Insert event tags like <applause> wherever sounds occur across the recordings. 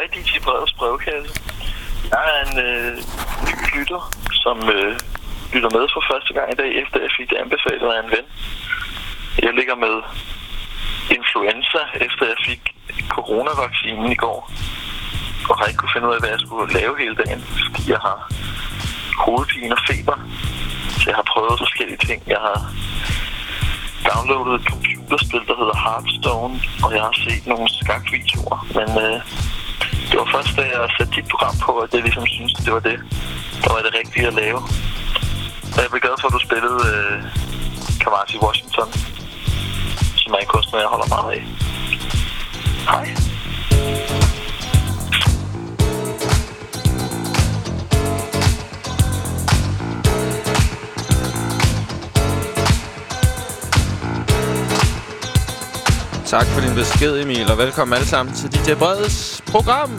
Hej, DJ Breds brevkasse. Jeg er en øh, ny lytter, som øh, lytter med for første gang i dag, efter jeg fik det anbefalet af en ven. Jeg ligger med influenza, efter jeg fik coronavaccinen i går. Og har ikke kunne finde ud af, hvad jeg skulle lave hele dagen, fordi jeg har hovedpine og feber. Så jeg har prøvet forskellige ting. Jeg har downloadet et computerspil, der hedder Hearthstone, og jeg har set nogle skakvideoer. Men øh, det var først, da jeg satte dit program på, at jeg ligesom synes, det var det, der var det rigtige at lave. Og jeg blev glad for, at du spillede øh, Kamasi Washington, som er en kunstner, jeg holder meget af. Hej. Tak for din besked, Emil, og velkommen alle sammen til DJ Breds program.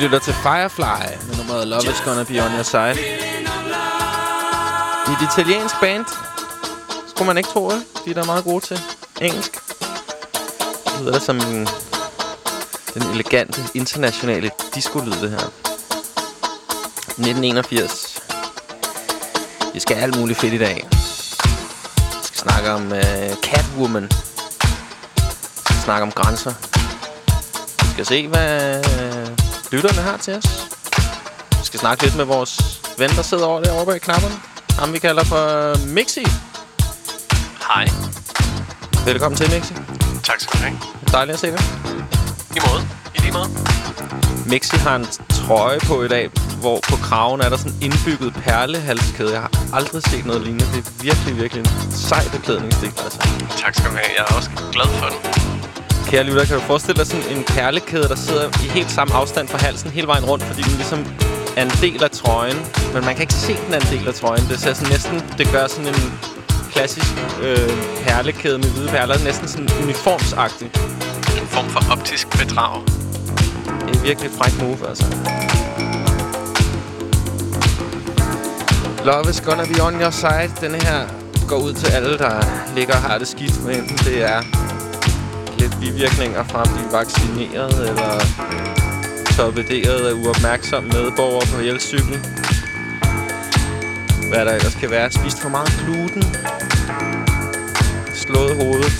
Lytter til Firefly med nummeret Love is Gonna Be On Your Side. I et italiensk band. Skulle man ikke tro, det? De er da meget gode til engelsk. Det lyder da som en, den elegante, internationale disco-lyd, det her. 1981. Vi skal have alt muligt fedt i dag. Vi skal snakke om uh, Catwoman. Vi skal snakke om grænser. Vi skal se, hvad lytterne har til os. Vi skal snakke lidt med vores ven, der sidder over derovre bag knapperne. Ham vi kalder for Mixi. Hej. Velkommen til, Mixi. Tak skal du have. Dejligt at se dig. I måde. I lige måde. Mixi har en trøje på i dag, hvor på kraven er der sådan indbygget perlehalskæde. Jeg har aldrig set noget lignende. Det er virkelig, virkelig en sej beklædningsstil, altså. Tak skal du have. Jeg er også glad for den. Kære lytter, kan du forestille dig sådan en perlekæde, der sidder i helt samme afstand fra halsen hele vejen rundt, fordi den ligesom er en del af trøjen, men man kan ikke se, den er en del af trøjen. Det ser sådan næsten, det gør sådan en klassisk øh, perlekæde med hvide perler, næsten sådan uniformsagtigt. En form for optisk bedrag. Det er virkelig fræk move, altså. Love is gonna be on your side. Denne her går ud til alle, der ligger og har det skidt, hvad enten det er lidt bivirkninger fra at blive vaccineret, eller torpederet af uopmærksomme medborgere på elcykel. Hvad der ellers kan være. Spist for meget gluten. Slået hovedet.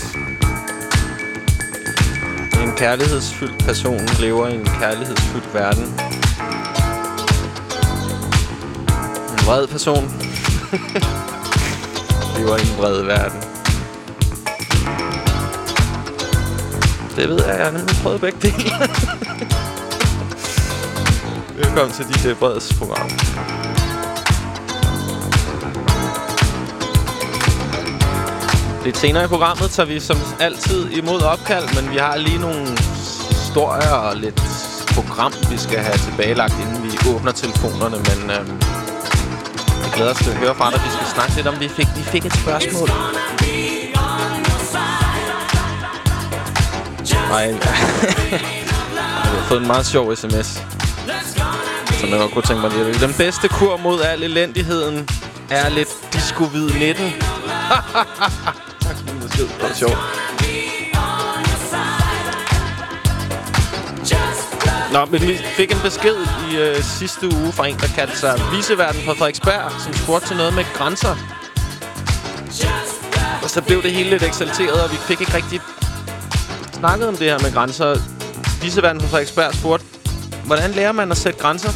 En kærlighedsfyldt person lever i en kærlighedsfyldt verden. En vred person <laughs> lever i en vred verden. Det ved jeg, jeg har nemlig prøvet begge dele. <laughs> Velkommen til DJ Breds program. Lidt senere i programmet tager vi som altid imod opkald, men vi har lige nogle historier og lidt program, vi skal have tilbagelagt, inden vi åbner telefonerne. Men øhm, jeg glæder os til at høre fra dig. Vi skal snakke lidt om, vi fik, vi fik et spørgsmål. Nej, <laughs> jeg har fået en meget sjov sms, som jeg godt kunne tænke mig lige. Den bedste kur mod al elendigheden er lidt disco-hvid 19. tak for din besked. <laughs> Det var sjovt. Nå, men vi fik en besked i øh, sidste uge fra en, der kaldte sig Viseverden på Frederiksberg, som spurgte til noget med grænser. Og så blev det hele lidt eksalteret, og vi fik ikke rigtig snakket om det her med grænser. Viseverden på Frederiksberg spurgte, hvordan lærer man at sætte grænser?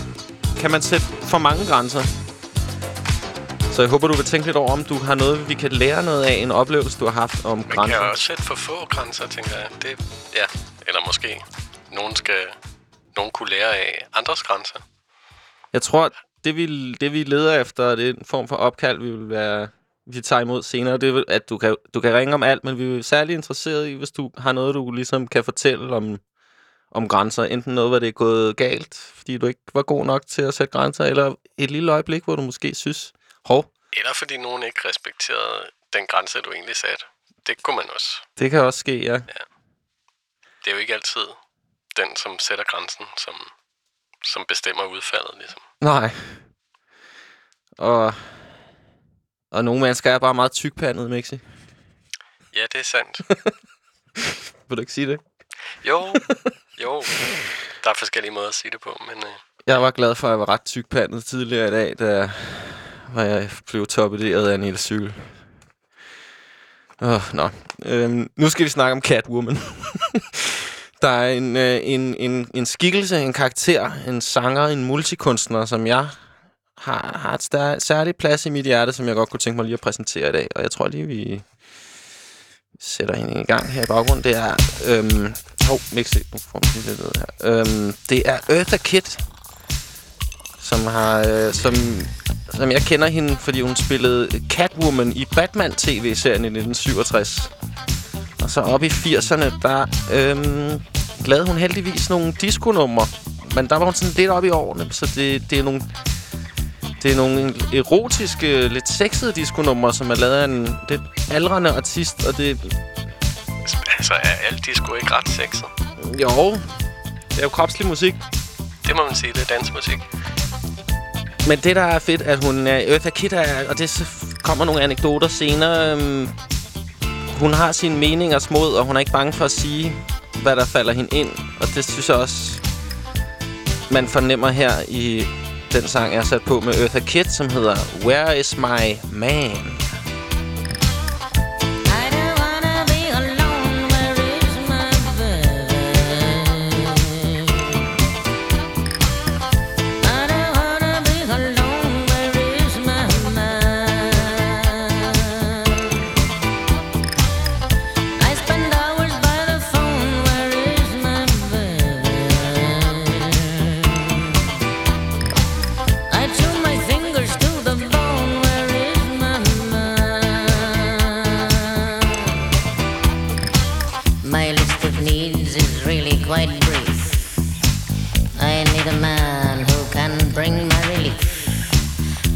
Kan man sætte for mange grænser? Så jeg håber, du vil tænke lidt over, om du har noget, vi kan lære noget af, en oplevelse, du har haft om Man grænser. kan jo også sætte for få grænser, tænker jeg. Det, ja, eller måske nogen skal nogen kunne lære af andres grænser. Jeg tror, det vi, det vi leder efter, det er en form for opkald, vi vil være vi tager imod senere. Det er, at du kan, du kan ringe om alt, men vi er særlig interesseret i, hvis du har noget, du ligesom kan fortælle om, om grænser. Enten noget, hvor det er gået galt, fordi du ikke var god nok til at sætte grænser, eller et lille øjeblik, hvor du måske synes, hov, Eller fordi nogen ikke respekterede den grænse, du egentlig satte. Det kunne man også. det kan også ske, ja. Det er jo ikke altid den, som sætter grænsen, som, som bestemmer udfaldet, ligesom. Nej. Og, og nogle mennesker er bare meget tykpandet, Mixi. Ja, det er sandt. <laughs> Vil du ikke sige det? Jo, jo. Der er forskellige måder at sige det på, men øh, Jeg var glad for, at jeg var ret tykpandet tidligere i dag, da hvor jeg blev torpederet af en elcykel. Åh, oh, nå. Øhm, nu skal vi snakke om Catwoman. <laughs> Der er en, øh, en, en, en skikkelse, en karakter, en sanger, en multikunstner, som jeg har, har et stær- særligt plads i mit hjerte, som jeg godt kunne tænke mig lige at præsentere i dag. Og jeg tror lige, vi sætter hende i gang her i baggrunden. Det er... Øhm, hov, Mixi, nu får lidt ned her. Øhm, det er Eartha Kitt, som har... Øh, som, som jeg kender hende, fordi hun spillede Catwoman i Batman-tv-serien i 1967. Og så op i 80'erne, der øhm, lavede hun heldigvis nogle diskonumre. Men der var hun sådan lidt op i årene, så det, det er nogle... Det er nogle erotiske, lidt sexede diskonumre, som er lavet af en lidt aldrende artist, og det... altså er alt disco ikke ret sexet? Jo, det er jo kropslig musik. Det må man sige, det er dansmusik. Men det, der er fedt, at hun er... Eartha Kitt er... Og det kommer nogle anekdoter senere. Øhm, hun har sine meninger smod, og hun er ikke bange for at sige, hvad der falder hende ind. Og det synes jeg også, man fornemmer her i den sang, jeg har sat på med Eartha Kitt, som hedder Where is my man?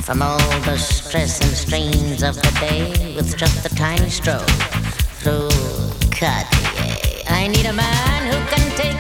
From all the stress and strains of the day with just a tiny stroke through Cartier. I need a man who can take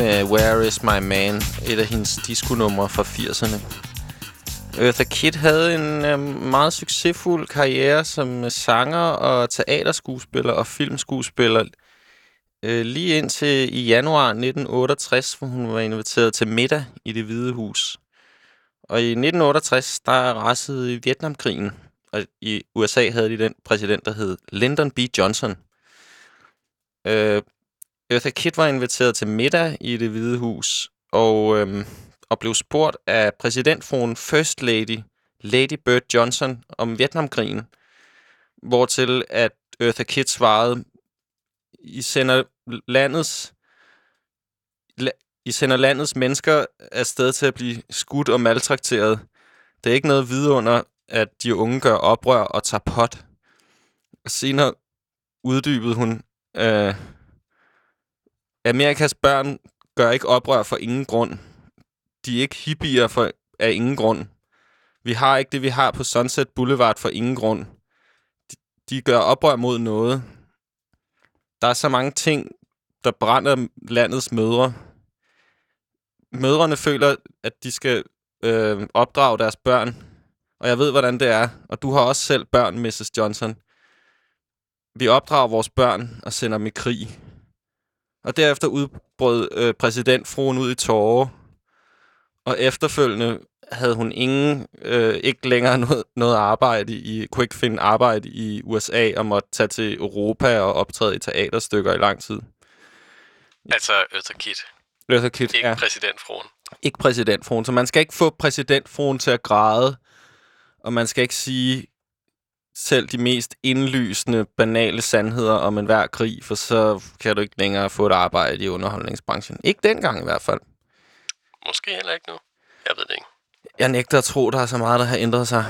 med Where Is My Man, et af hendes diskonumre fra 80'erne. Eartha Kitt havde en øh, meget succesfuld karriere som sanger og teaterskuespiller og filmskuespiller. Øh, lige indtil i januar 1968, hvor hun var inviteret til middag i det hvide hus. Og i 1968, der rasede Vietnamkrigen, og i USA havde de den præsident, der hed Lyndon B. Johnson. Øh, Eartha Kitt var inviteret til middag i det hvide hus, og, øhm, og blev spurgt af præsidentfruen First Lady, Lady Bird Johnson, om Vietnamkrigen, hvortil at Eartha Kitt svarede, I sender landets la, I sender landets mennesker afsted til at blive skudt og maltrakteret. Det er ikke noget vidunder, at de unge gør oprør og tager pot. Og Senere uddybede hun, øh, Amerikas børn gør ikke oprør for ingen grund. De er ikke hippier for, af ingen grund. Vi har ikke det, vi har på Sunset Boulevard for ingen grund. De, de gør oprør mod noget. Der er så mange ting, der brænder landets mødre. Mødrene føler, at de skal øh, opdrage deres børn. Og jeg ved, hvordan det er. Og du har også selv børn, Mrs. Johnson. Vi opdrager vores børn og sender dem i krig. Og derefter udbrød øh, præsidentfruen ud i tårer. Og efterfølgende havde hun ingen, øh, ikke længere <laughs> noget, noget arbejde i, kunne ikke finde arbejde i USA og måtte tage til Europa og optræde i teaterstykker i lang tid. Altså Eartha Kitt. Eartha Kitt, Ikke ja. præsidentfruen. Ikke præsidentfruen. Så man skal ikke få præsidentfruen til at græde, og man skal ikke sige selv de mest indlysende, banale sandheder om enhver krig, for så kan du ikke længere få et arbejde i underholdningsbranchen. Ikke dengang i hvert fald. Måske heller ikke nu. Jeg ved det ikke. Jeg nægter at tro, der er så meget, der har ændret sig.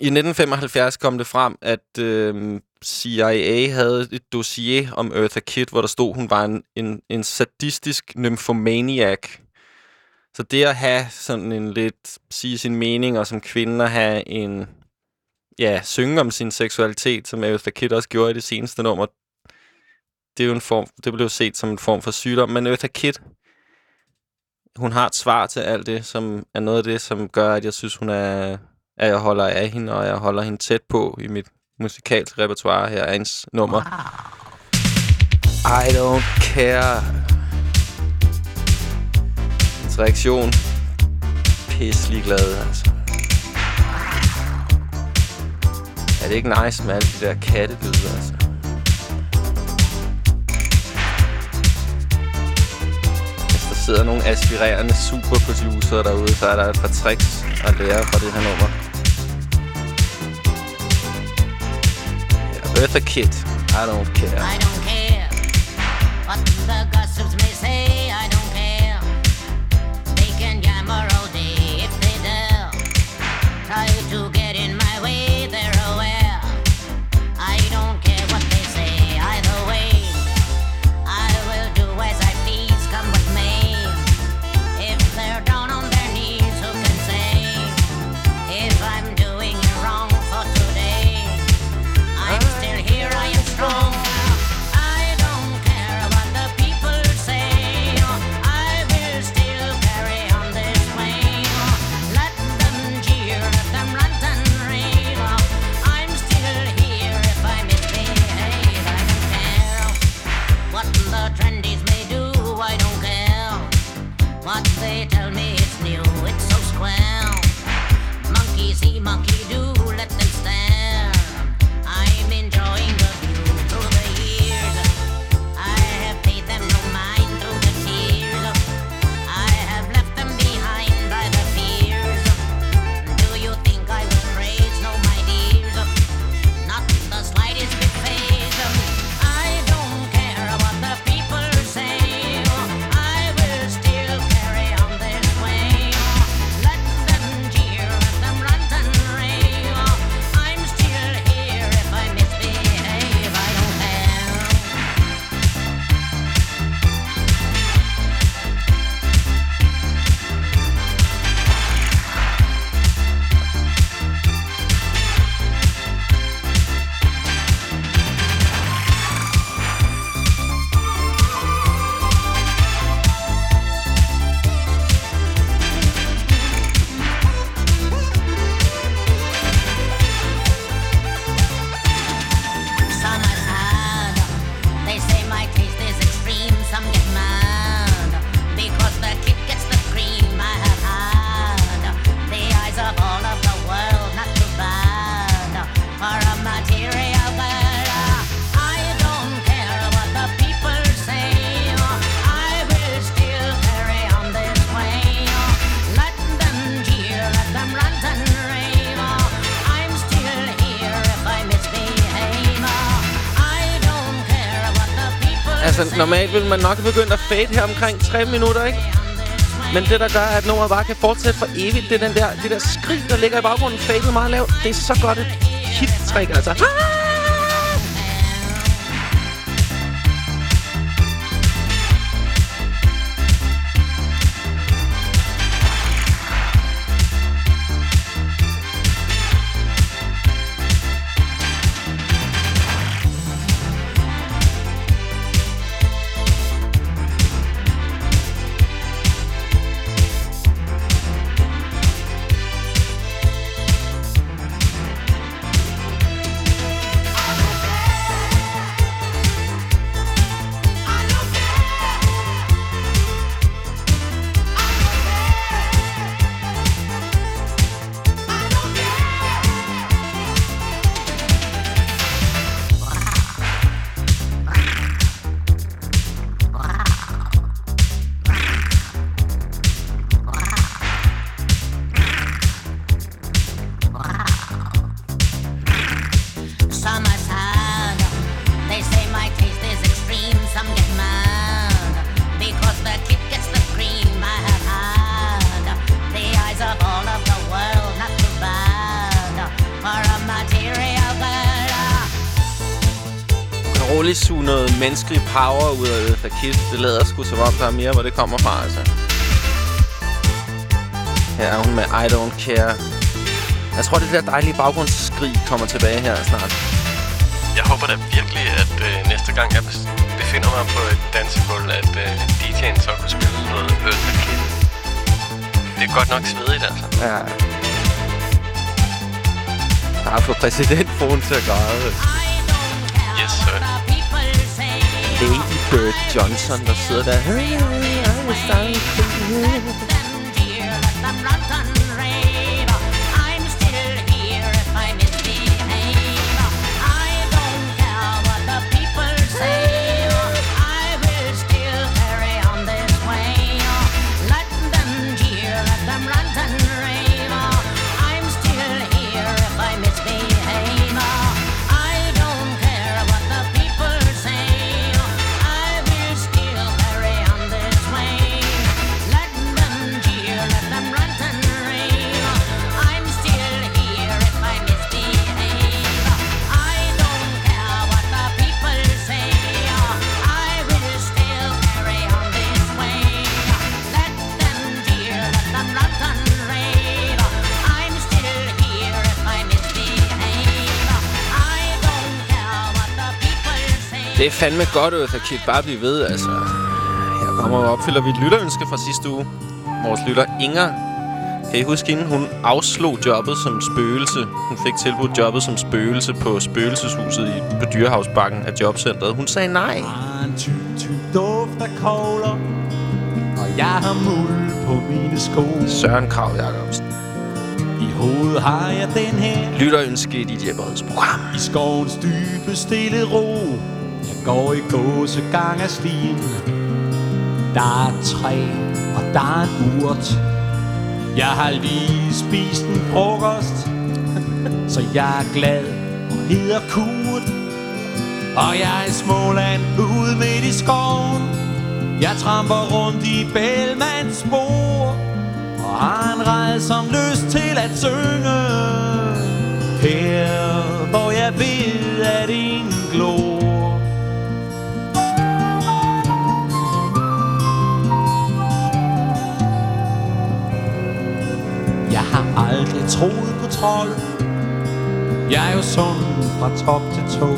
I 1975 kom det frem, at øh, CIA havde et dossier om Eartha Kitt, hvor der stod, hun var en, en, en sadistisk nymphomaniac. Så det at have sådan en lidt, sige sin mening, og som kvinde at have en, ja, synge om sin seksualitet, som Aretha Kitt også gjorde i det seneste nummer, det er jo en form, det blev set som en form for sygdom. Men Aretha Kitt, hun har et svar til alt det, som er noget af det, som gør, at jeg synes, hun er, at jeg holder af hende, og jeg holder hende tæt på i mit musikalske repertoire. Her hans hendes nummer. I don't care. Hendes reaktion. Pisselig glad, altså. Er det ikke nice med alle de der kattelyde, altså? Hvis der sidder nogle aspirerende superproducer derude, så er der et par tricks at lære fra det her nummer. Ja, Eartha Kitt. I don't care. I don't care what the gossips normalt vil man nok begyndt at fade her omkring 3 minutter, ikke? Men det, der gør, at nummeret bare kan fortsætte for evigt, det er den der, det der skrig, der ligger i baggrunden, fadet meget lavt. Det er så godt et hit-trick, altså. Ah! Menneskelig power ud af Eartha Kitt. Det lader sgu som om, der er mere, hvor det kommer fra, altså. Her er hun med I Don't Care. Jeg tror, det der dejlige baggrundsskrig kommer tilbage her snart. Jeg håber da virkelig, at øh, næste gang jeg befinder mig på et dansegulv, at øh, DJ'en så kunne spille noget Eartha Kitt. Det er godt nok svedigt, altså. Ja. Der har fået præsidentfruen til at græde say. Lady Bird Johnson, der sidder der. Det er fandme godt, Eartha Kitt. Bare bliv ved, altså. Her kommer og opfylder vi et lytterønske fra sidste uge. Vores lytter Inger. Kan I huske hende? Hun afslog jobbet som spøgelse. Hun fik tilbudt jobbet som spøgelse på spøgelseshuset i, på Dyrehavsbakken af jobcentret. Hun sagde nej. en duft kogler Og jeg har muld på mine sko Søren Krav Jacobsen. I hovedet har jeg den her Lytterønske i dit Breds program. I skovens dybe stille ro går i gåsegang af stien Der er træ, og der er en urt. Jeg har lige spist en frokost Så jeg er glad og hedder Kurt. Og jeg er i Småland ude midt i skoven. Jeg tramper rundt i Bellmans spor Og har en red som lyst til at synge. Her hvor jeg ved at ingen glor har aldrig troet på trold. Jeg er jo sund fra top til tå.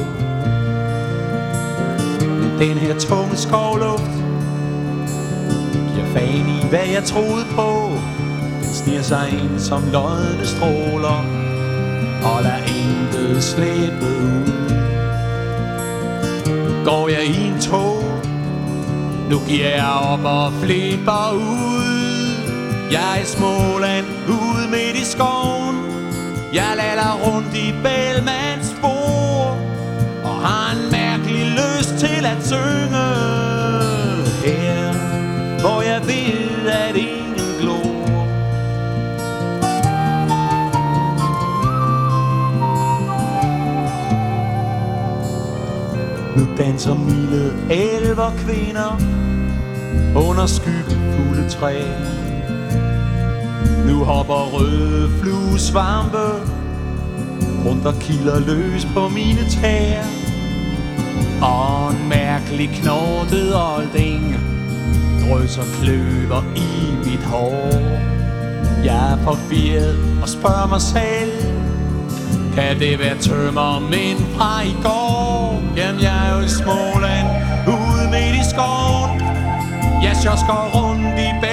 Men den her tunge skovluft Giver fan i hvad jeg troede på. Den sniger sig ind som lodne stråler Og der er intet slippet ud. Går jeg i en tog Nu giver jeg op og flipper ud. Jeg er i Småland ude midt i skoven. Jeg lader rundt i Bælmans spor Og har en mærkelig lyst til at synge. Her hvor jeg ved at ingen glor. Nu danser milde elver kvinder Under skyggefulde træer. Nu hopper røde fluesvampe Rundt og kilder løs på mine tæer. Og en mærkelig knortet olding Drøser kløver i mit hår. Jeg er forvirret og spørger mig selv Kan det være tømmermænd fra i går? Jamen jeg er jo i Småland Ude midt i skoven. Jeg sjosker rundt i Bælmands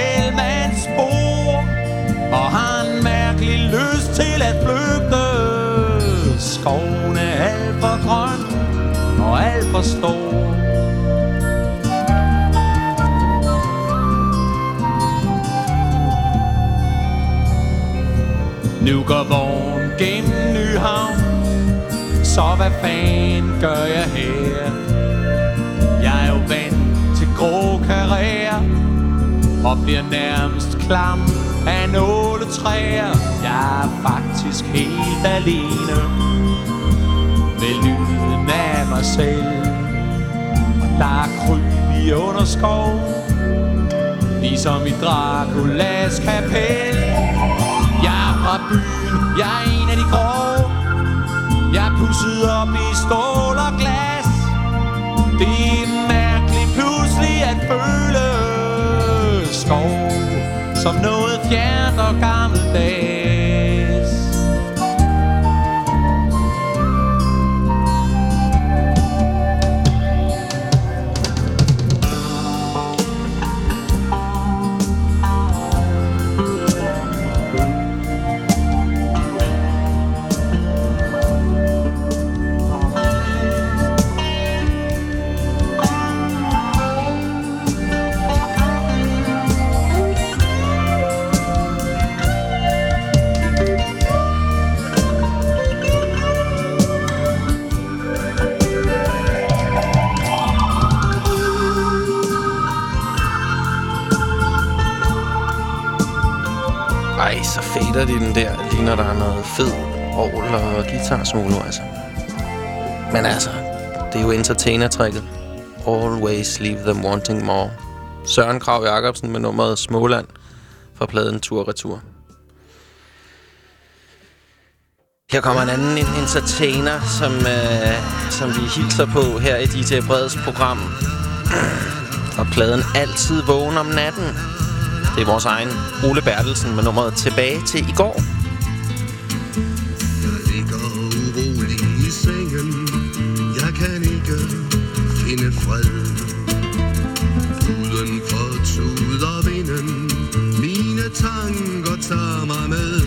og har en mærkelig lyst til at flygte Skoven er alt for grøn og alt for stor Nu går vogn gennem Nyhavn Så hvad fanden gør jeg her? Jeg er jo vant til grå karriere Og bliver nærmest klam af nåletræer Jeg er faktisk helt alene. Med lyden af mig selv. Og der er kryb i underskov. Ligesom i Draculas kapel. Jeg er fra byen, jeg er en af de grå. Jeg er pusset op i stål og glas. Det er mærkeligt pludselig at føle skov. Som noget fjernt og gammeldags så fader de den der, lige når der er noget fed orgel og guitarsolo, altså. Men altså, det er jo entertainer-tricket. Always leave them wanting more. Søren Krav Jacobsen med nummeret Småland fra pladen Tur Retur. Her kommer en anden entertainer, som, øh, som vi hilser på her i DJ Breds program. <clears throat> Og pladen Altid vågen om natten. Det er vores egen Ole Bertelsen med nummeret Tilbage til i går. Jeg ligger urolig i sengen. Jeg kan ikke finde fred. Uden for tuder vinden. Mine tanker tager mig med.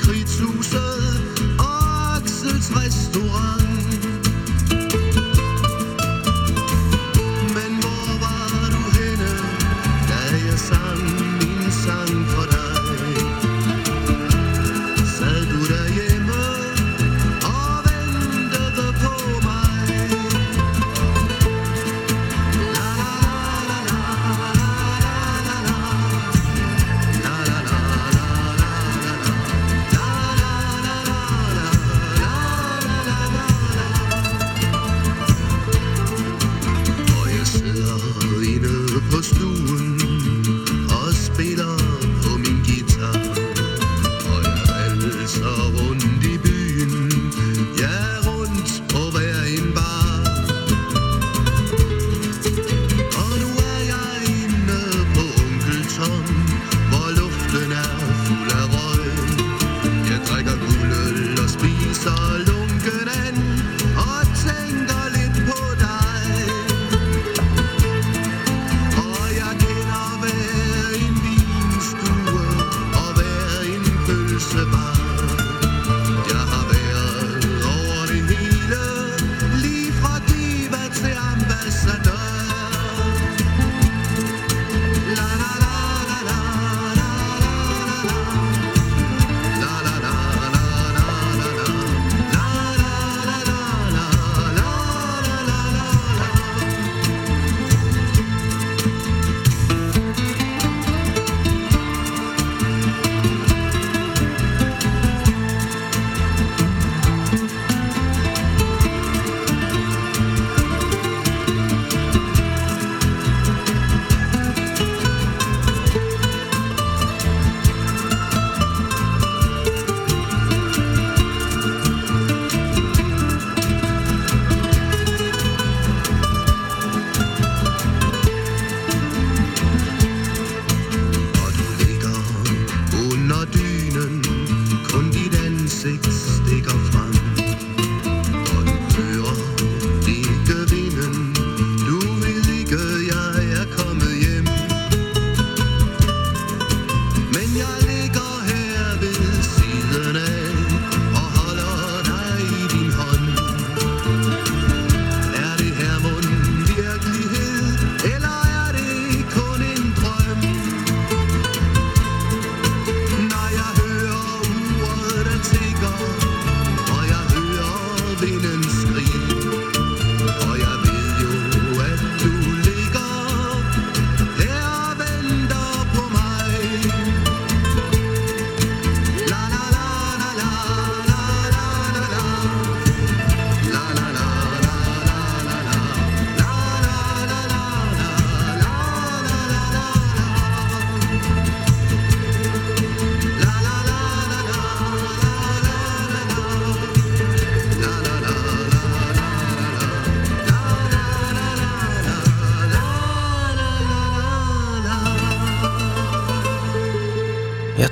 krigshuset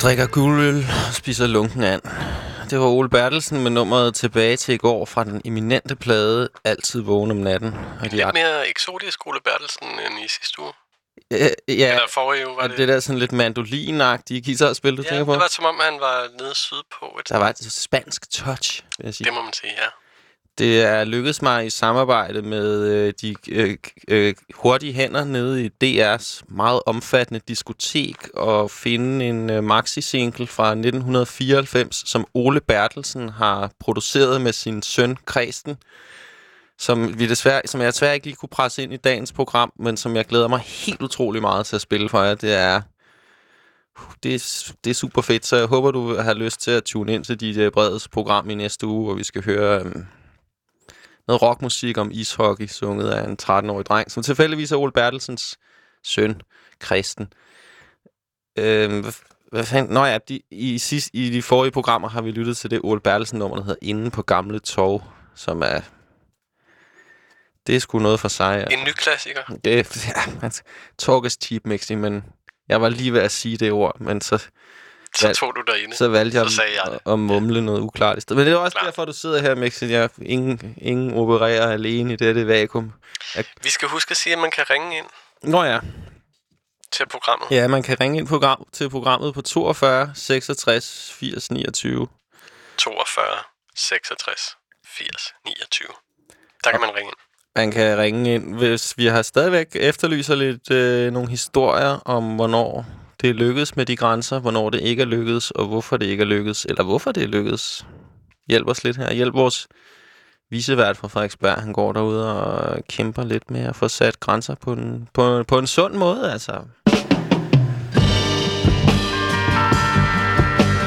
drikker guldøl og spiser lunken and. Det var Ole Bertelsen med nummeret tilbage til i går fra den eminente plade Altid vågen om natten. Og Lidt art- mere eksotisk Ole Bertelsen end i sidste uge. Ja, ja, Eller forrige uge var det. det der sådan lidt mandolinagtige guitarspil, du ja, tænker på? det var som om, han var nede sydpå. Et, Der var et spansk touch, vil jeg sige. det må man sige, ja. Det er lykkedes mig i samarbejde med øh, de øh, øh, hurtige hænder nede i DR's meget omfattende diskotek at finde en øh, maxi-single fra 1994, som Ole Bertelsen har produceret med sin søn Kristen, som, vi desværre, som jeg desværre ikke lige kunne presse ind i dagens program, men som jeg glæder mig helt utrolig meget til at spille for jer. Det er, uh, det er, det er super fedt, så jeg håber, du har lyst til at tune ind til dit øh, Bredes program i næste uge, hvor vi skal høre... Øh, noget rockmusik om ishockey, sunget af en 13-årig dreng, som tilfældigvis er Ole Bertelsens søn, Kristen. Øh, hvad, hvad fanden? Nå ja, de, i, sidst, i de forrige programmer har vi lyttet til det Ole Bertelsen-nummer, der hedder Inde på Gamle Torv, som er... Det er sgu noget for sig. En ny klassiker. Det, ja, man, talk is cheap, Mixi, men jeg var lige ved at sige det ord, men så, Så Ja, tog du derinde. så valgte jeg, Så sagde jeg at, at mumle noget uklart i stedet. Men det er også Klart. derfor, du sidder her, Mixi. Jeg, ingen, ingen opererer alene i dette vakuum. Vi skal huske at sige, at man kan ringe ind Nå ja. til programmet. Ja, man kan ringe ind program, til programmet på 42 66 80 29. 42 66 80 29. Der kan man ringe ind. Man kan ringe ind, hvis vi har stadigvæk efterlyser lidt øh, nogle historier om, hvornår det er lykkedes med de grænser, hvornår det ikke er lykkedes, og hvorfor det ikke er lykkedes, eller hvorfor det er lykkedes. Hjælp os lidt her. Hjælp vores visevært fra Frederiksberg. Han går derude og kæmper lidt med at få sat grænser på en, på, på en sund måde, altså.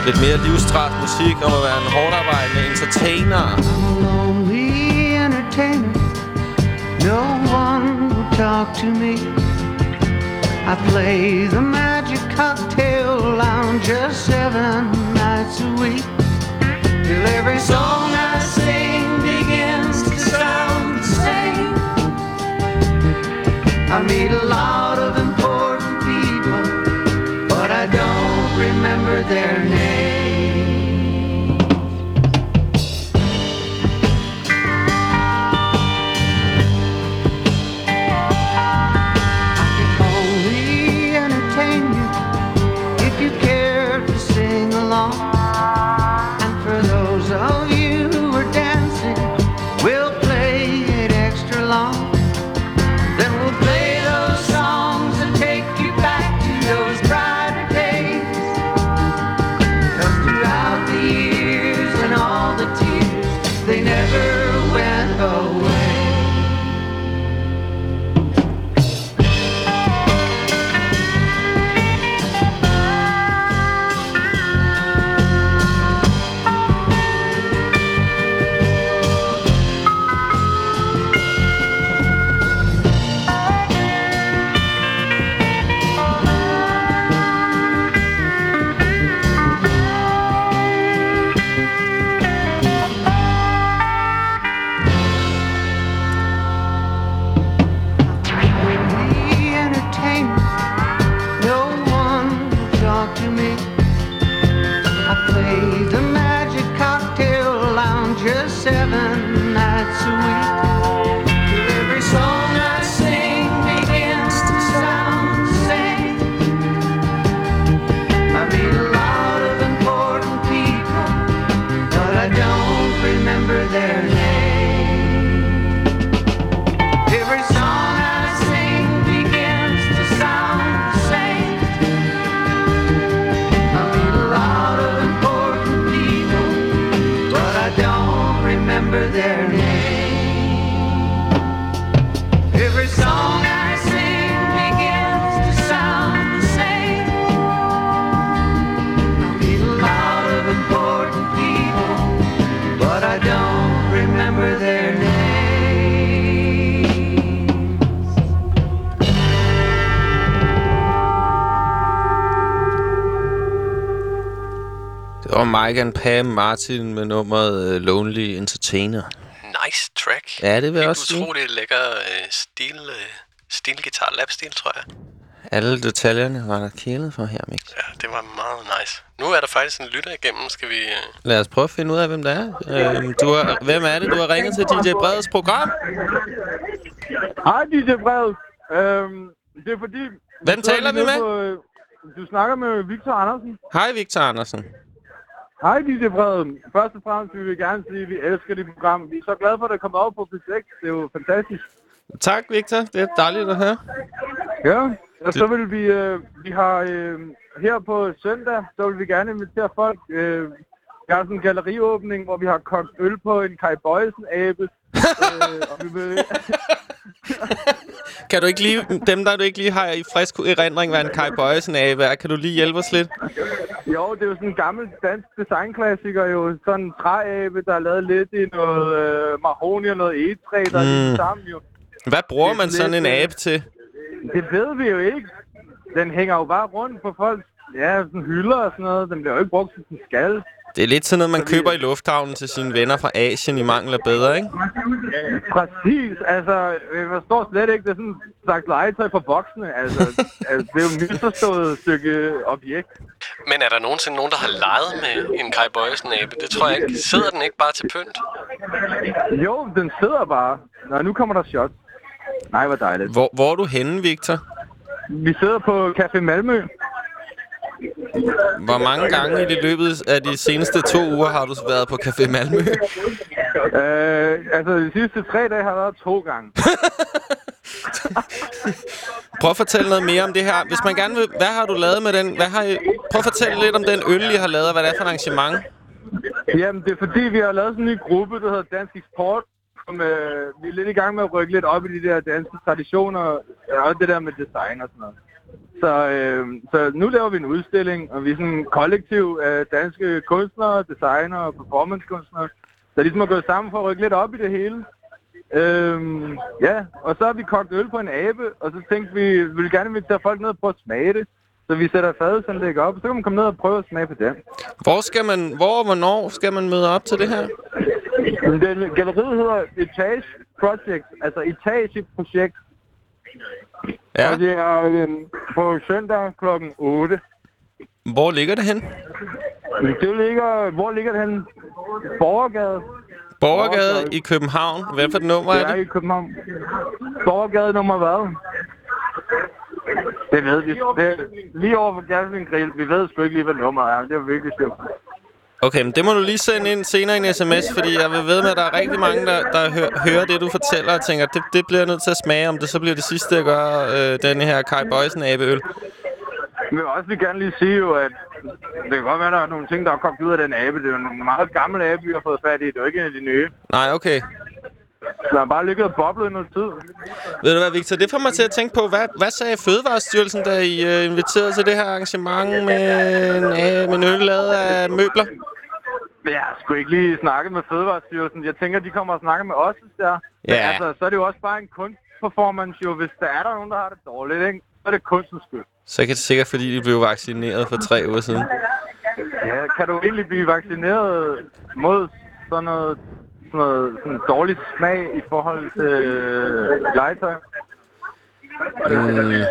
Lidt mere livstræt musik om at være en hårdarbejdende entertainer. entertainer. No one will talk to me. I play the magic cocktail lounge just seven nights a week. Till every song I sing begins to sound the same. I meet a lot of important people, but I don't remember their names. Seven nights a week. Mike and Pam Martin med nummeret øh, Lonely Entertainer. Nice track. Ja, det vil jeg også sige. utroligt lækker øh, stil, øh, stilgitar, lapstil, tror jeg. Alle detaljerne var der kælet for her, Mix. Ja, det var meget nice. Nu er der faktisk en lytter igennem. Skal vi... Øh... Lad os prøve at finde ud af, hvem det er. Øhm, du har, hvem er det, du har ringet til DJ Breds program? Hej, DJ Brev. Øhm, det er fordi... Hvem taler vi med? På, øh, du snakker med Victor Andersen. Hej, Victor Andersen. Hej, DJ Brev. Først og fremmest vil vi gerne sige, at vi elsker dit program. Vi er så glade for, at det er kommet over på P6. Det er jo fantastisk. Tak, Victor. Det er dejligt at høre. Ja, og så vil vi... Øh, vi har øh, her på søndag, så vil vi gerne invitere folk. Øh, vi har sådan en galleriåbning, hvor vi har kogt øl på en Kai Bøjsen-abe. Øh, og vi vil... Kan du ikke lige, dem der du ikke lige har i frisk erindring, hvad en Kai Bøjesen af er, kan du lige hjælpe os lidt? Jo, det er jo sådan en gammel dansk designklassiker, jo. Sådan en træabe, der er lavet lidt i noget øh, mahoni og noget egetræ, der mm. er Mm. sammen, jo. Hvad bruger er man sådan en lidt, øh, abe til? Det ved vi jo ikke. Den hænger jo bare rundt på folk. Ja, sådan hylder og sådan noget. Den bliver jo ikke brugt til sin skal. Det er lidt sådan noget, man køber i lufthavnen til sine venner fra Asien i mangel af bedre, ikke? Præcis, altså, jeg forstår slet ikke, det er sådan en slags legetøj for voksne. Altså, <laughs> altså det er jo et misforstået stykke objekt. Men er der nogensinde nogen, der har leget med en Kai Bøjsen-abe? Det tror jeg ikke. Sidder den ikke bare til pynt? Jo, den sidder bare. Nå, nu kommer der shots. Nej, hvor dejligt. Hvor, hvor er du henne, Victor? Vi sidder på Café Malmø. Hvor mange gange i det løbet af de seneste to uger har du været på Café Malmø? Øh, altså, de sidste tre dage har jeg været to gange. <laughs> Prøv at fortælle noget mere om det her. Hvis man gerne vil... Hvad har du lavet med den? Hvad har I, prøv at fortælle lidt om den øl, I har lavet, og hvad det er for et arrangement. Jamen, det er fordi, vi har lavet sådan en ny gruppe, der hedder Dansk Eksport. Som, øh, vi er lidt i gang med at rykke lidt op i de der danske traditioner, og det der med design og sådan noget. Så, øh, så nu laver vi en udstilling, og vi er sådan en kollektiv af danske kunstnere, designere og performancekunstnere, der ligesom er gået sammen for at rykke lidt op i det hele. Øhm, ja, og så har vi kogt øl på en abe, og så tænkte vi, vi ville gerne invitere folk ned og prøve at smage det. Så vi sætter fadelsanlæg op, og så kan man komme ned og prøve at smage på den. Hvor skal man... Hvor og hvornår skal man møde op til det her? Den galleriet hedder Etage Project, altså Etage Projekt. Ja. Og det er øh, på søndag kl. 8. Hvor ligger det hen? Det ligger, hvor ligger det henne? Borgergade. Borgergade i København. Hvad for et nummer Det er er det? i København. Borgergade nummer hvad? Det ved vi. Det lige over for Gaslin Grill. Vi ved sgu ikke lige, hvad nummeret er. Det er virkelig sjovt. Okay, men det må du lige sende ind senere i en sms, fordi jeg vil ved med, at der er rigtig mange, der, der hø hører det, du fortæller, og tænker, det, det bliver jeg nødt til at smage, om det så bliver det sidste, jeg gør, øh, denne her Kai Bøjsen abeøl. Men jeg vil også lige gerne lige sige jo, at det kan godt være, at der er nogle ting, der er kommet ud af den abe. Det er jo en meget gammel abe, vi har fået fat i. Det er jo ikke en af de nye. Nej, okay. Så der har bare ligget og boblet i noget tid. Ved du hvad, Victor, det får mig til at tænke på, hvad, hvad sagde Fødevarestyrelsen, da I øh, inviterede til det her arrangement med en, øh, med en øl lavet af møbler? Jeg har sgu ikke lige snakket med Fødevarestyrelsen. Jeg tænker, de kommer og snakker med os, hvis der. Ja. altså, så er det jo også bare en kunstperformance, jo. Hvis der er der nogen, der har det dårligt, ikke? så er det kunstens skyld. Så kan det sikkert, fordi de blev vaccineret for tre uger siden. Ja, kan du egentlig blive vaccineret mod sådan noget, sådan noget sådan dårlig smag i forhold til øh, legetøj? Mm,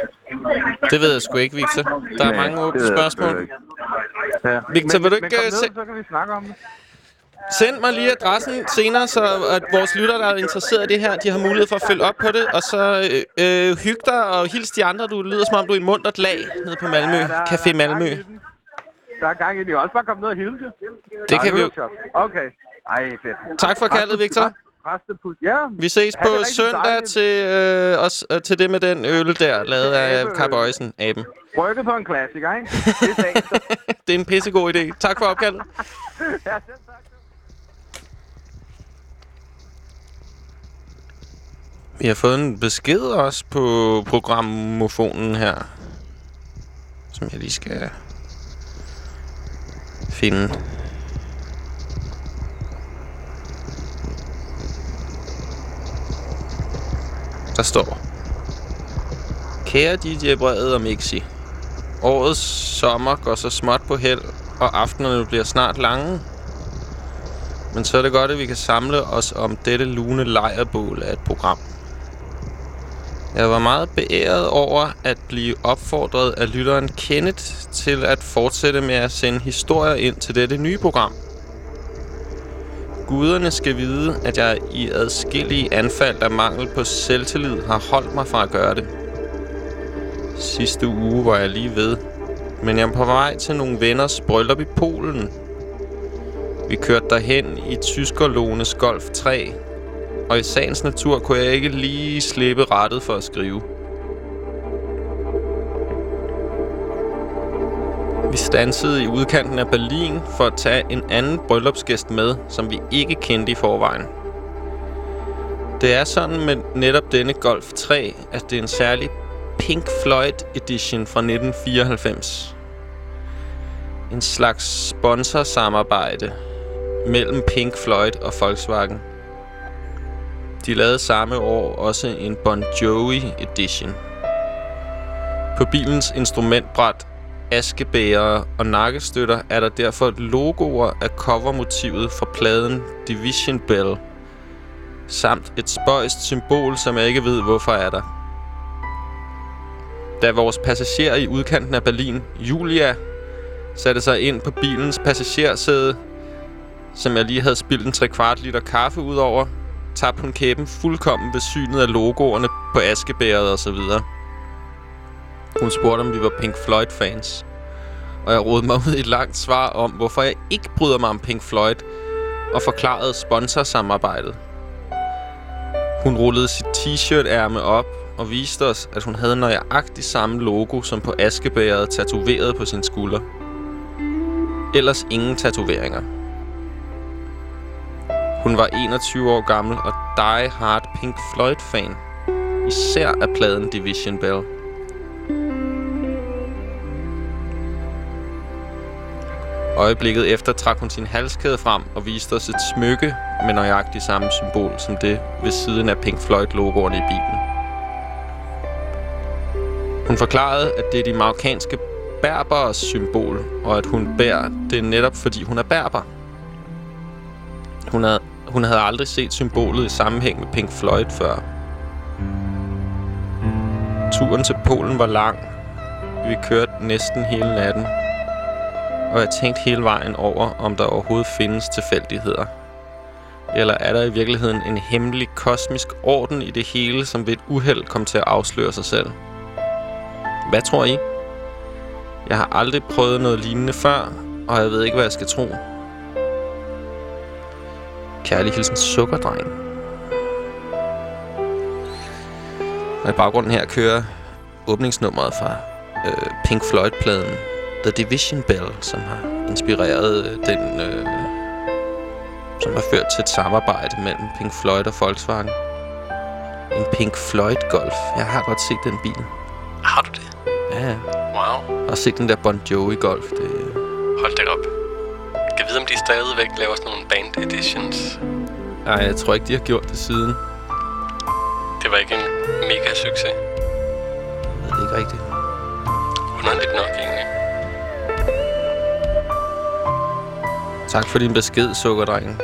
det ved jeg sgu ikke, Victor. Der er mange åbne spørgsmål. Ja. Victor, vil du ikke, men kom øh, ned, så kan vi snakke om det. Send mig lige adressen senere, så at vores lytter, der er interesseret i det her, de har mulighed for at følge op på det. Og så øh, øh, hyg dig og hils de andre. Du lyder som om, du er i muntert lag nede på Malmø. Ja, der er- Café der Malmø. Der er gang i det. Også bare komme ned og hilse. Det kan vi jo. Okay. Ej, fedt. Tak for kaldet, Victor. Restepus. Ja. Vi ses på søndag dejligt. til, øh, os, øh, til det med den øl der, lavet af Bøjsen, aben. Brygget på en klassiker, ikke? <laughs> Det er dagen. Det er en pissegod idé. Tak for opkaldet. <laughs> ja, selv tak. Vi har fået en besked også på programmofonen her, som jeg lige skal finde. Der står. Kære DJ Brede og Mixi Årets sommer går så småt på held Og aftenerne bliver snart lange. Men så er det godt, at vi kan samle os om dette lune lejerbål af et program. Jeg var meget beæret over at blive opfordret af lytteren Kenneth til at fortsætte med at sende historier ind til dette nye program. Guderne skal vide, at jeg i adskillige anfald af mangel på selvtillid har holdt mig fra at gøre det. Sidste uge var jeg lige ved, men jeg er på vej til nogle venners bryllup i Polen. Vi kørte derhen i tyskerlånes Golf 3, og i sagens natur kunne jeg ikke lige slippe rettet for at skrive. Vi stansede i udkanten af Berlin for at tage en anden bryllupsgæst med, som vi ikke kendte i forvejen. Det er sådan med netop denne Golf 3, at det er en særlig Pink Floyd Edition fra 1994. En slags sponsorsamarbejde mellem Pink Floyd og Volkswagen. De lavede samme år også en Bon Jovi Edition. På bilens instrumentbræt, askebæger og nakkestøtter er der derfor logoer af covermotivet fra pladen Division Bell, samt et spøjst symbol, som jeg ikke ved, hvorfor er der. Da vores passager i udkanten af Berlin, Julia, satte sig ind på bilens passagersæde, som jeg lige havde spildt en 3 kvart liter kaffe ud over, tabte hun kæben fuldkommen ved synet af logoerne på askebæret og så videre. Hun spurgte, om vi var Pink Floyd-fans. Og jeg rodede mig ud i et langt svar om, hvorfor jeg ikke bryder mig om Pink Floyd, og forklarede sponsorsamarbejdet. Hun rullede sit t-shirt-ærme op og viste os, at hun havde nøjagtigt samme logo som på askebæret tatoveret på sin skulder. Ellers ingen tatoveringer. Hun var 21 år gammel og die hard Pink Floyd-fan. Især af pladen Division Bell. Øjeblikket efter trak hun sin halskæde frem og viste os et smykke med nøjagtigt samme symbol som det ved siden af Pink Floyd-logoerne i bilen. Hun forklarede, at det er de marokkanske berberes symbol, og at hun bærer det netop fordi hun er berber. Hun havde, hun havde aldrig set symbolet i sammenhæng med Pink Floyd før. Turen til Polen var lang. Vi kørte næsten hele natten. Og jeg tænkte hele vejen over, om der overhovedet findes tilfældigheder. Eller er der i virkeligheden en hemmelig kosmisk orden i det hele, som ved et uheld kom til at afsløre sig selv? Hvad tror I? Jeg har aldrig prøvet noget lignende før, og jeg ved ikke, hvad jeg skal tro. Kærlig hilsen Sukkerdreng. Og i baggrunden her kører åbningsnummeret fra øh, Pink Floyd-pladen The Division Bell, som har inspireret øh, den... Øh, som har ført til et samarbejde mellem Pink Floyd og Volkswagen. En Pink Floyd Golf. Jeg har godt set den bil. Har du det? Ja, ja. Wow. Jeg har set den der Bon Jovi Golf. Det, Hold da op. Kan vide, om de stadigvæk laver sådan nogle band editions. nej, jeg tror ikke, de har gjort det siden. Det var ikke en mega succes. Jeg ved det ikke rigtigt. Underligt nok, egentlig. Tak for din besked, Sukkerdrengen.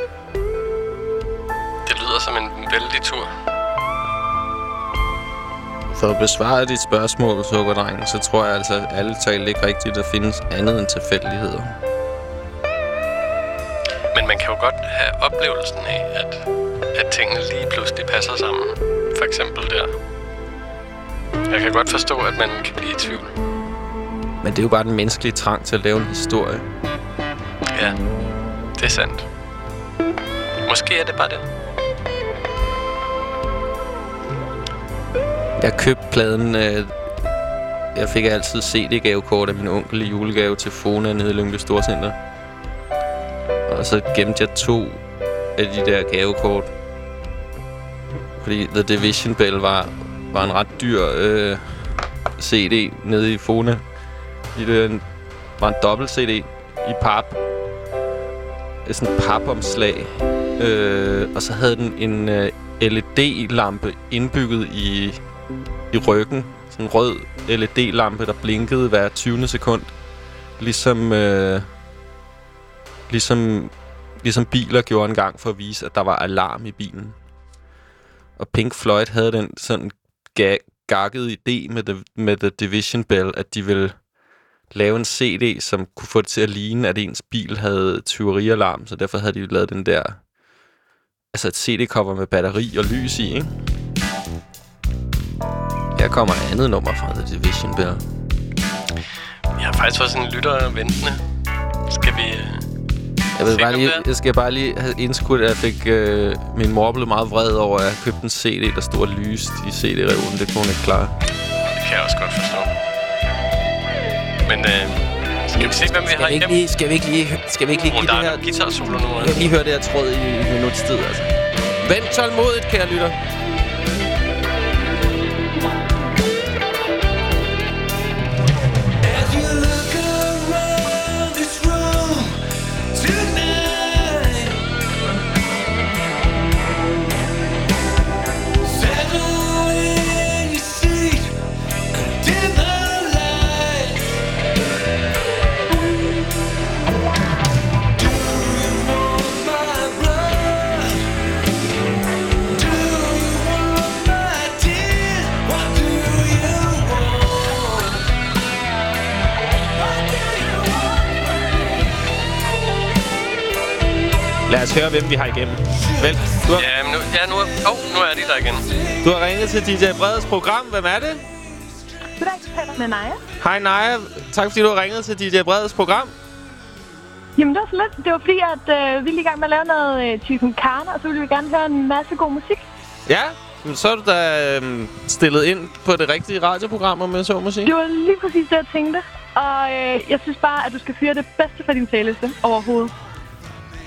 Det lyder som en vældig tur. For at besvare dit spørgsmål, Sukkerdrengen, så tror jeg altså, at alle talt ikke rigtigt, der findes andet end tilfældigheder. Men man kan jo godt have oplevelsen af, at, at tingene lige pludselig passer sammen. For eksempel der. Jeg kan godt forstå, at man kan blive i tvivl. Men det er jo bare den menneskelige trang til at lave en historie. Ja, det er sandt. Måske er det bare det. Jeg købte pladen... Øh, jeg fik altid CD-gavekort af min onkel i julegave til Fona nede i Lyngby Storcenter. Og så gemte jeg to af de der gavekort. Fordi The Division Bell var, var en ret dyr øh, CD nede i Fona. Det en- var en dobbelt CD i pap. Sådan en papomslag. Øh, og så havde den en øh, LED-lampe indbygget i, i ryggen. Sådan en rød LED-lampe, der blinkede hver 20. sekund. Ligesom, øh, ligesom, ligesom biler gjorde engang for at vise, at der var alarm i bilen. Og Pink Floyd havde den sådan ga- gakkede idé med The, med The Division Bell, at de ville lave en CD, som kunne få det til at ligne, at ens bil havde tyverialarm. Så derfor havde de lavet den der... Altså et CD-cover med batteri og lys i, ikke? Her kommer et andet nummer fra The Division Bell. Jeg har faktisk også en lytter ventende. Skal vi... øh, Jeg, Sikker bare lige, jeg skal bare lige have indskudt, at jeg fik... Øh, min mor blev meget vred over, at jeg købte en CD, der stod og lyst i CD-reolen. Det kunne hun ikke klare. Det kan jeg også godt forstå. Men øh, skal vi se, hvem vi har Skal vi ikke lige, skal vi ikke lige, skal vi ikke lige Oh, give der det er her... nogle guitar-solo nu. Jeg vil lige høre det her tråd i et minuts tid, altså. Vent tålmodigt, kære lytter. Høre, hvem vi har igennem. Vel, du har, Ja, men nu, ja, nu, er, oh, nu er de der igen. du har ringet til DJ Breds program. Hvem er det? Goddag, taler med Naja. Hej Naja. Tak fordi du har ringet til DJ Breds program. Jamen, det var så lidt. Det var fordi, at øh, vi er lige i gang med at lave noget øh, Chicken Carne, og så ville vi gerne høre en masse god musik. Ja, men så er du da øhm, stillet ind på det rigtige radioprogram, om jeg så må sige. Det var lige præcis det, jeg tænkte. Og øh, jeg synes bare, at du skal fyre det bedste fra din playliste overhovedet.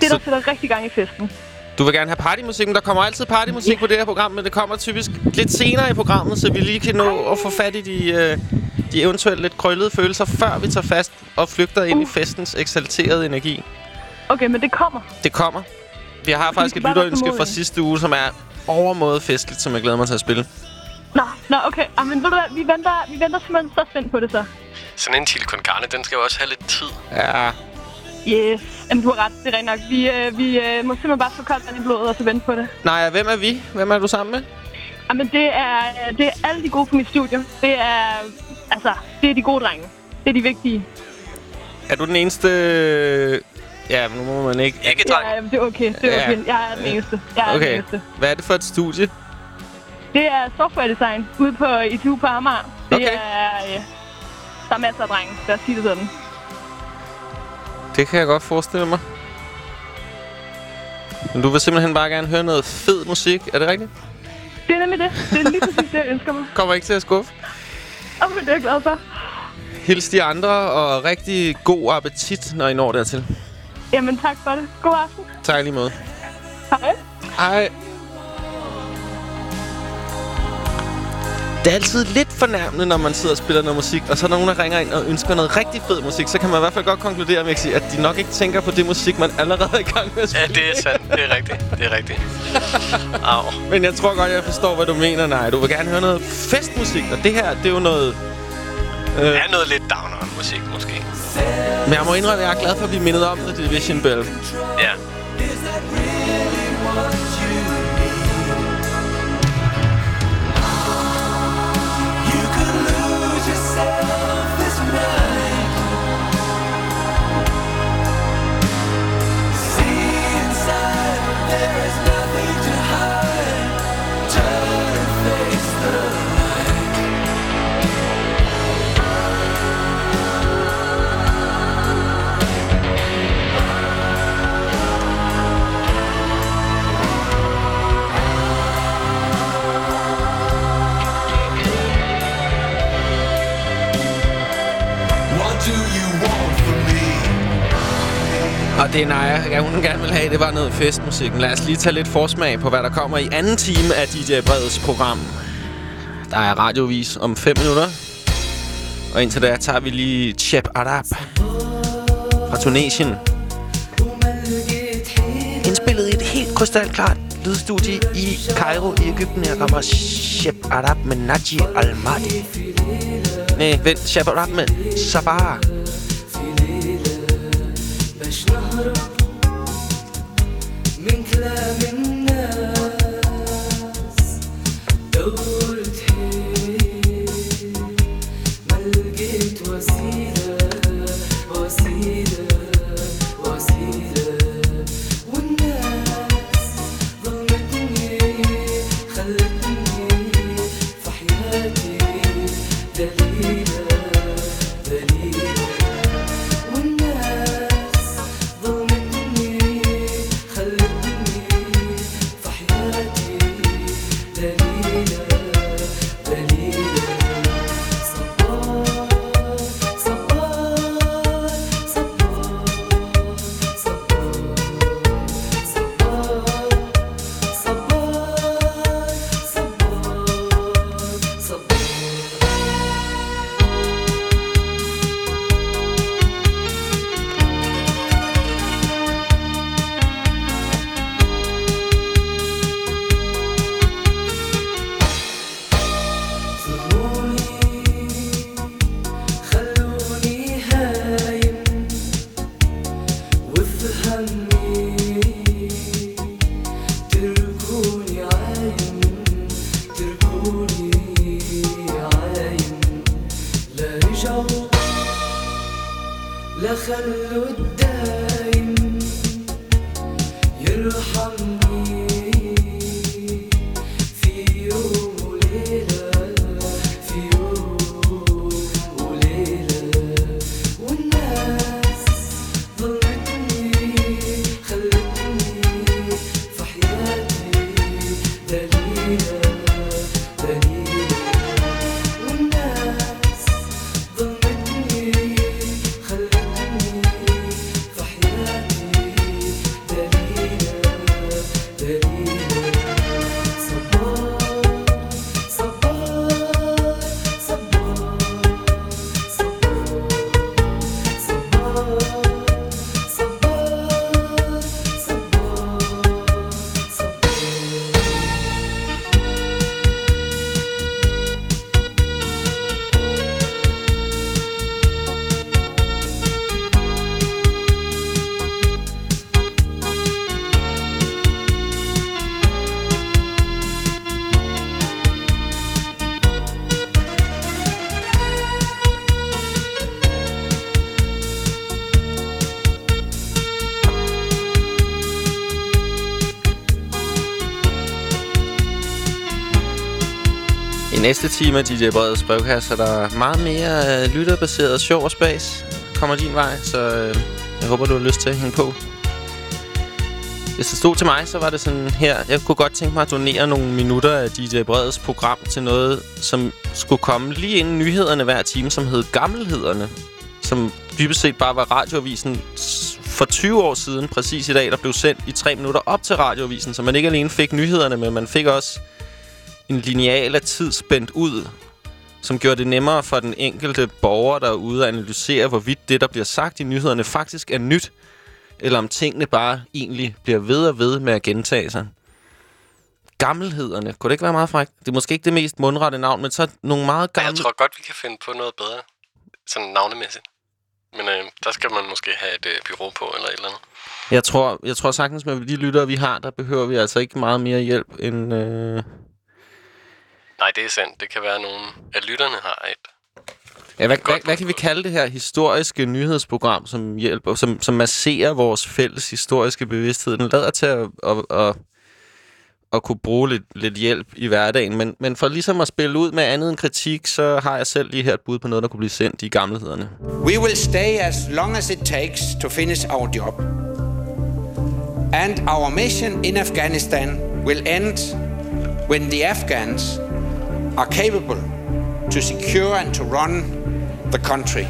Det, der Så- sætter rigtig gang i festen. Du vil gerne have partymusik, men der kommer altid partymusik på det her program, men det kommer typisk lidt senere i programmet, så vi lige kan nå at få fat i de, øh, de eventuelt lidt krøllede følelser, før vi tager fast og flygter ind i festens eksalterede energi. Okay, men det kommer. Det kommer. Vi har faktisk et lytterønske fra sidste uge, som er overmåde festligt, som jeg glæder mig til at spille. Nå, nå okay. Jamen, ved du hvad? Vi venter, vi venter simpelthen så spændt på det så. Sådan en con carne, den skal jo også have lidt tid. Ja, Yes. Jamen, du har ret. Det er rent nok. Vi, øh, vi øh, må simpelthen bare få koldt vand i blodet og så vente på det. Nej, hvem er vi? Hvem er du sammen med? Jamen, det er, det er alle de gode på mit studie. Det er, altså, det er de gode drenge. Det er de vigtige. Er du den eneste... Ja, nu må man ikke... Ikke dreng. Ja, jamen, det er okay. Det er Ja. okay. Jeg er den eneste. Jeg er den Okay, eneste. hvad er det for et studie? Det er software design ude på ITU på Amager. Det Okay. er... Øh, der er masser af drenge, lad os sige det sådan. Det kan jeg godt forestille mig. Men du vil simpelthen bare gerne høre noget fed musik, er det rigtigt? Det er nemlig det. Det er lige præcis det, jeg ønsker mig. <laughs> Kommer ikke til at skuffe. Og det er jeg glad for. Hils de andre, og rigtig god appetit, når I når dertil. Jamen, tak for det. God aften. Tak lige måde. Hej. Hej. Det er altid lidt fornærmende, når man sidder og spiller noget musik, og så er der nogen, der ringer ind og ønsker noget rigtig fed musik. Så kan man i hvert fald godt konkludere, med at de nok ikke tænker på det musik, man allerede er i gang med at Ja, spille. det er sandt. Det er rigtigt. Det er rigtigt. Au. Men jeg tror godt, jeg forstår, hvad du mener. Nej, du vil gerne høre noget festmusik, og det her, det er jo noget... Øh, Det er noget lidt downer musik, måske. men jeg må indrømme, at jeg er glad for at blive mindet om The Division Bell. Ja. Det er Naja. Ja, hun gerne vil have, det var noget festmusikken. Lad os lige tage lidt forsmag på, hvad der kommer i anden time af DJ Breds program. Der er radiovis om 5 minutter. Og indtil da tager vi lige Chep Arab fra Tunesien. Indspillet i et helt krystalklart lydstudie i Cairo i Ægypten. Her kommer Chep Arab med Naji Al-Mahdi. Nej, vent. Chep Arab med Sabah. Ooh. Næste time af DJ Breds brevkasse er der meget mere øh, lytterbaseret sjov og spas. Kommer din vej, så øh, jeg håber, du har lyst til at hænge på. Hvis det stod til mig, så var det sådan her. Jeg kunne godt tænke mig at donere nogle minutter af DJ Breds program til noget, som skulle komme lige inden nyhederne hver time, som hed Gammelhederne. Som dybest set bare var radioavisen for 20 år siden, præcis i dag, der blev sendt i 3 minutter op til radioavisen, så man ikke alene fik nyhederne, men man fik også en lineal af tid spændt ud, som gjorde det nemmere for den enkelte borger derude at analysere, hvorvidt det, der bliver sagt i nyhederne, faktisk er nyt, eller om tingene bare egentlig bliver ved og ved med at gentage sig. Gammelhederne. Kunne det ikke være meget frækt? Det er måske ikke det mest mundrette navn, men så nogle meget Jeg gamle... tror godt, vi kan finde på noget bedre. Sådan navnemæssigt. Men øh, der skal man måske have et øh, bureau på, eller et eller andet. Jeg tror, jeg tror sagtens, med de lyttere, vi har, der behøver vi altså ikke meget mere hjælp end... Øh... Nej, det er sandt. Det kan være, at nogle af lytterne har et. Ja, hvad, hvad, hvad kan vi kalde det her historiske nyhedsprogram, som hjælper, som, som masserer vores fælles historiske bevidsthed? Den lader til at, at, at, at kunne bruge lidt, lidt hjælp i hverdagen, men, men for ligesom at spille ud med andet end kritik, så har jeg selv lige her et bud på noget, der kunne blive sendt i gamlehederne. We will stay as long as it takes to finish our job. And our mission in Afghanistan will end when the Afghans are capable to secure and to run the country.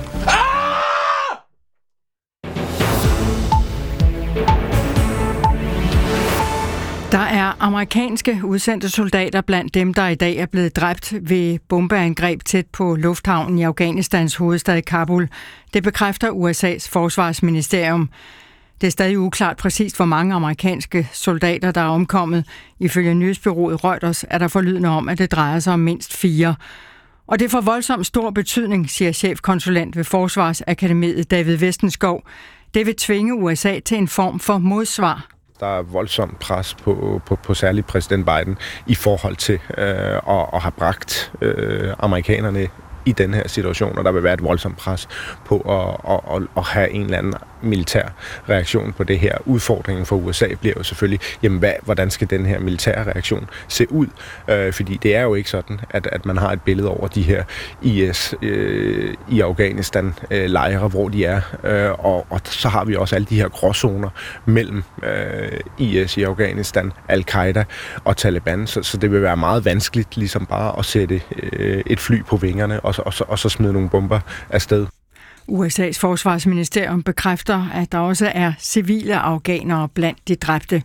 Der er amerikanske udsendte soldater blandt dem, der i dag er blevet dræbt ved bombeangreb tæt på lufthavnen i Afghanistans hovedstad Kabul. Det bekræfter USA's forsvarsministerium. Det er stadig uklart præcist, hvor mange amerikanske soldater, der er omkommet. Ifølge nyhedsbyrået Reuters er der forlydende om, at det drejer sig om mindst fire. Og det får voldsomt stor betydning, siger chefkonsulent ved Forsvarsakademiet David Vestenskov. Det vil tvinge USA til en form for modsvar. Der er voldsomt pres på, på, på særligt præsident Biden i forhold til øh, at, at have bragt øh, amerikanerne i den her situation, og der vil være et voldsomt pres på at, at, at, at have en eller anden militær reaktion på det her. Udfordringen for USA bliver jo selvfølgelig, jamen hvad, hvordan skal den her militære reaktion se ud? Øh, fordi det er jo ikke sådan, at, at man har et billede over de her IS øh, i Afghanistan øh, lejre, hvor de er, øh, og, og så har vi også alle de her gråzoner mellem øh, IS i Afghanistan, Al-Qaida og Taliban, så, så det vil være meget vanskeligt ligesom bare at sætte øh, et fly på vingerne og, så- og, så, og så smide nogle bomber afsted. USA's forsvarsministerium bekræfter, at der også er civile afghanere blandt de dræbte.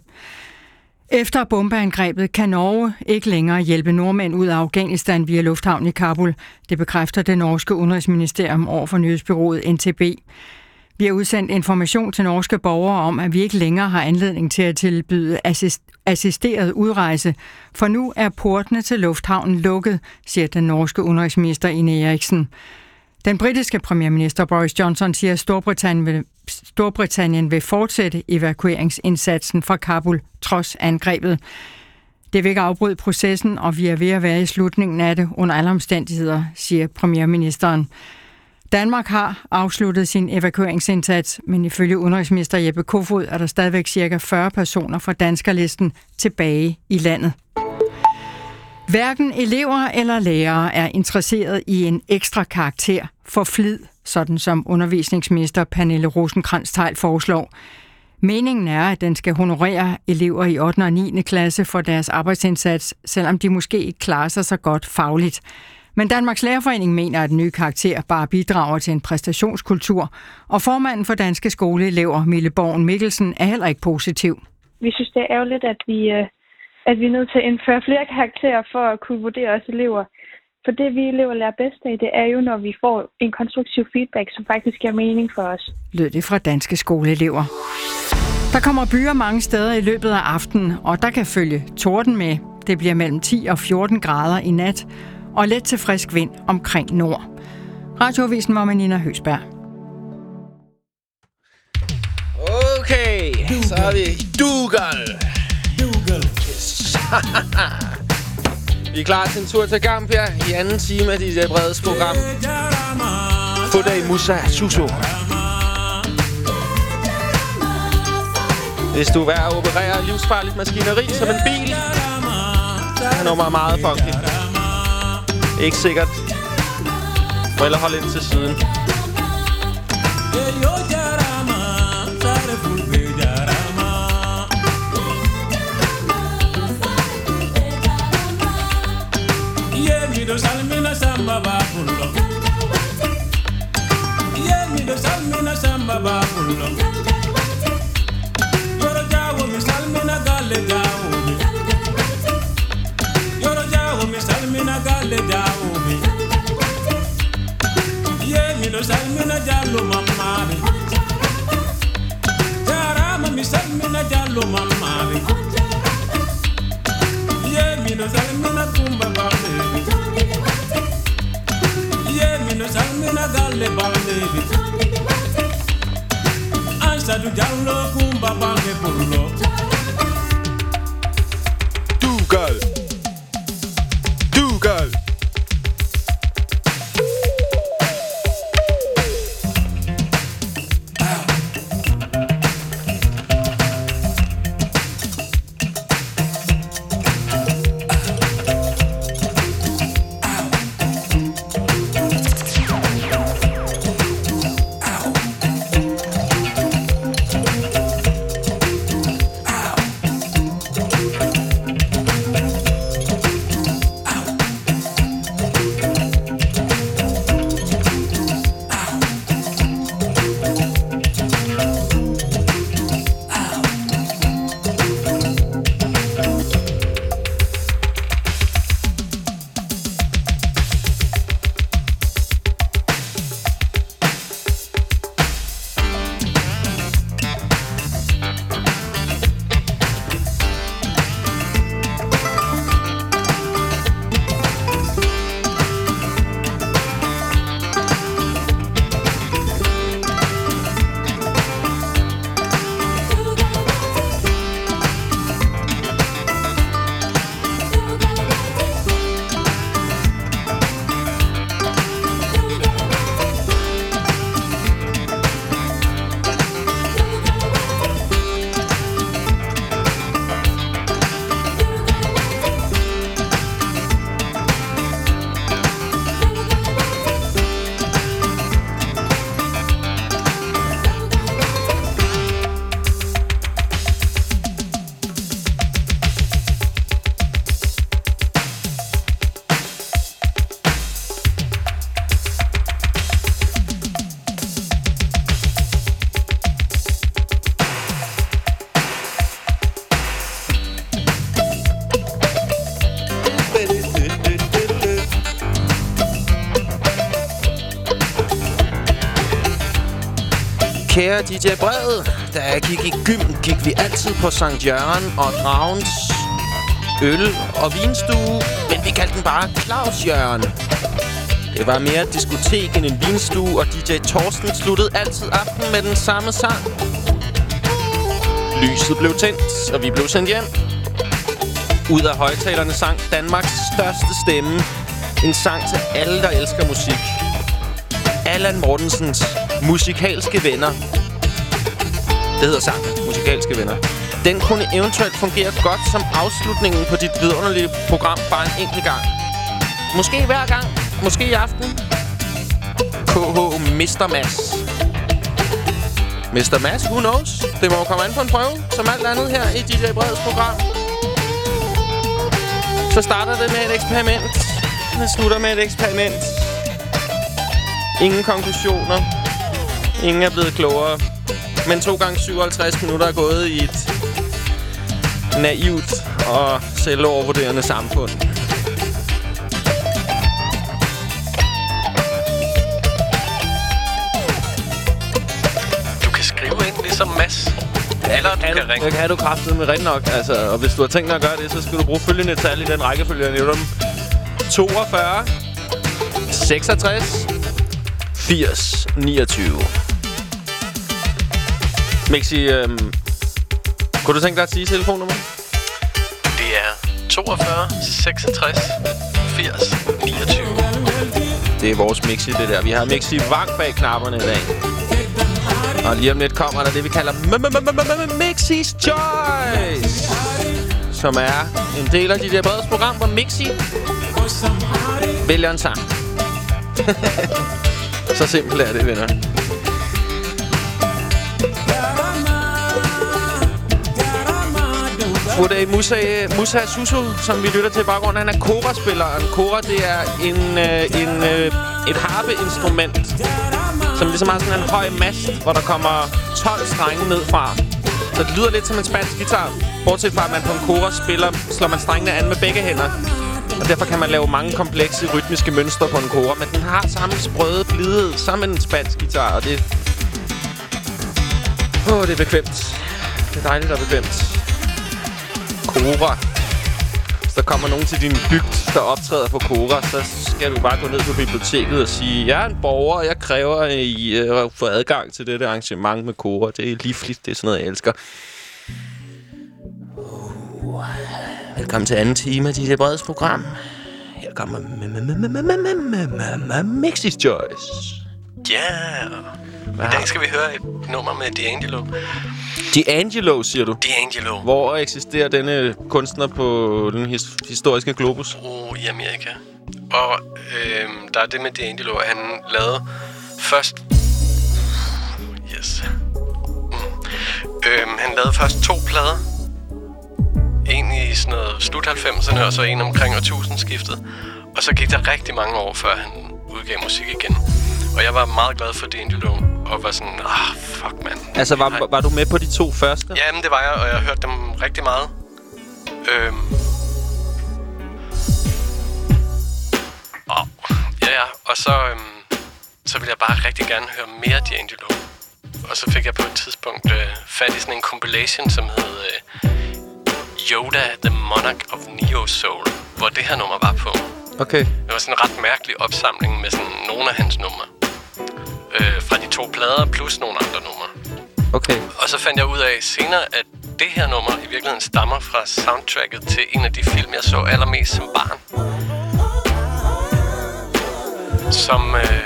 Efter bombeangrebet kan Norge ikke længere hjælpe nordmænd ud af Afghanistan via lufthavnen i Kabul. Det bekræfter det norske udenrigsministerium over for nyhedsbyrået NTB. Vi har udsendt information til norske borgere om, at vi ikke længere har anledning til at tilbyde assist- assisteret udrejse, for nu er portene til lufthavnen lukket, siger den norske udenrigsminister Ine Eriksen. Den britiske premierminister Boris Johnson siger, at Storbritannien vil, Storbritannien vil fortsætte evakueringsindsatsen fra Kabul trods angrebet. Det vil ikke afbryde processen, og vi er ved at være i slutningen af det under alle omstændigheder, siger premierministeren. Danmark har afsluttet sin evakueringsindsats, men ifølge udenrigsminister Jeppe Kofod er der stadigvæk cirka 40 personer fra danskerlisten tilbage i landet. Hverken elever eller lærere er interesseret i en ekstra karakter for flid, sådan som undervisningsminister Pernille rosenkrantz foreslår. Meningen er, at den skal honorere elever i 8. og 9. klasse for deres arbejdsindsats, selvom de måske ikke klarer sig så godt fagligt. Men Danmarks Lærerforening mener, at den nye karakter bare bidrager til en præstationskultur, og formanden for Danske Skoleelever, Mille Borgen Mikkelsen, er heller ikke positiv. Vi synes, det er ærgerligt, at vi, øh, at vi er nødt til at indføre flere karakterer for at kunne vurdere os elever. For det, vi elever lærer bedst af, det er jo, når vi får en konstruktiv feedback, som faktisk giver mening for os. lød det fra danske skoleelever. Der kommer byer mange steder i løbet af aftenen, og der kan følge torden med. Det bliver mellem 10 og 14 grader i nat, og let til frisk vind omkring nord. Radioavisen var med Nina Høsberg. Okay, så er vi i Dougal. Dougal. Yes. <laughs> vi er klar til en tur til Gambia i anden time af dit øh, bredes program. Foday Musa Suso. Hvis du er ved at operere livsfarligt maskineri som en bil, er nummeret meget funky. Ikke sikkert. Må ellers holde ind til siden. Yemido salmina samba babulo Yemido salmina samba babulo Yoro jawo mi salmina galle jawo salmina galle jawo mi Yemido salmina jallo mamma mi Jarama mi salmina jallo mamma mi Yemido salmina kumba balde Yemido salmina galle balde Ansadu jallo kumba bange pullo Dougal. Dougal. Kære Brevet. Brede, da jeg gik i gym, gik vi altid på St. Jørgen og Dragens øl- og vinstue, men vi kaldte den bare Claus Jørgen. Det var mere et diskotek end en vinstue, og DJ Torsten sluttede altid aften med den samme sang. Lyset blev tændt, og vi blev sendt hjem. Ud af højtalerne sang Danmarks største stemme. En sang til alle, der elsker musik. Allan Mortensens musikalske venner. Det hedder sangen, musikalske venner. Den kunne eventuelt fungere godt som afslutningen på dit vidunderlige program bare en enkelt gang. Måske hver gang. Måske i aften. KH Mr. Mads. Mr. Mads, who knows? Det må jo komme an på en prøve, som alt andet her i DJ Breds program. Så starter det med et eksperiment. Det slutter med et eksperiment. Ingen konklusioner. Ingen er blevet klogere. Men to gange 57 minutter er gået i et naivt og selvovervurderende samfund. Du kan skrive ind ligesom Mads. Eller du kan ringe. Det kan du kraftigt med rigtig nok. Altså, og hvis du har tænkt dig at gøre det, så skal du bruge følgende tal i den rækkefølge, jeg nævner dem. 42, 66, 80, 29. Mixi, øhm, kunne du tænke dig at sige telefonnummer? Det er 42, 66, 80, 29. Det er vores Mixi, det der. Vi har Mixi Vang bag knapperne i dag. Og lige om lidt kommer der det, vi kalder Mixi's Choice. Som er en del af de der breds program, hvor Mixi vælger en sang. <laughs> Så simpelt er det, venner. Goddag, Musa, Musa Susu, som vi lytter til i baggrunden, han er kora-spilleren. Kora, det er en, øh, en, øh, et harpeinstrument, som ligesom har sådan en høj mast, hvor der kommer 12 strenge ned fra. Så det lyder lidt som en spansk guitar. Bortset fra, at man på en kora spiller, slår man strengene an med begge hænder. Og derfor kan man lave mange komplekse rytmiske mønstre på en kora. Men den har samme sprøde blidhed som en spansk guitar, og det... Åh, oh, det er bekvemt. Det er dejligt og bekvemt. Kora. Hvis der kommer nogen til din bygd, der optræder på Kora, så skal du bare gå ned på biblioteket og sige, jeg er en borger, og jeg kræver at I, få adgang til dette arrangement med Kora. Det er livligt, det er sådan noget, jeg elsker. Uh, velkommen til anden time af dit Breds program. Her kommer Mixis Choice. Ja! Yeah. I dag skal vi høre et nummer med D'Angelo. D'Angelo, siger du? D'Angelo. Hvor eksisterer denne kunstner på den his historiske globus? Oh, i Amerika. Og øh, der er det med D'Angelo, at han lavede først... Yes. Mm. Øh, han lavede først to plader. En i sådan noget slut 90'erne, og så en omkring årtusindskiftet. Og så gik der rigtig mange år, før han udgav musik igen. Og jeg var meget glad for D'Angelo, og var sådan, ah, fuck, mand. Altså, var, var, var du med på de to første? Jamen, det var jeg, og jeg har hørt dem rigtig meget. Øhm. Og, ja, ja, og så, øhm, så ville jeg bare rigtig gerne høre mere D'Angelo. Og så fik jeg på et tidspunkt øh, fat i sådan en compilation, som hed øh, Yoda, The Monarch of Neo Soul, hvor det her nummer var på. Okay. Det var sådan en ret mærkelig opsamling med sådan nogle af hans numre. Øh, fra de to plader, plus nogle andre numre. Okay. Og så fandt jeg ud af senere, at det her nummer i virkeligheden stammer fra soundtracket til en af de film, jeg så allermest som barn. Som øh,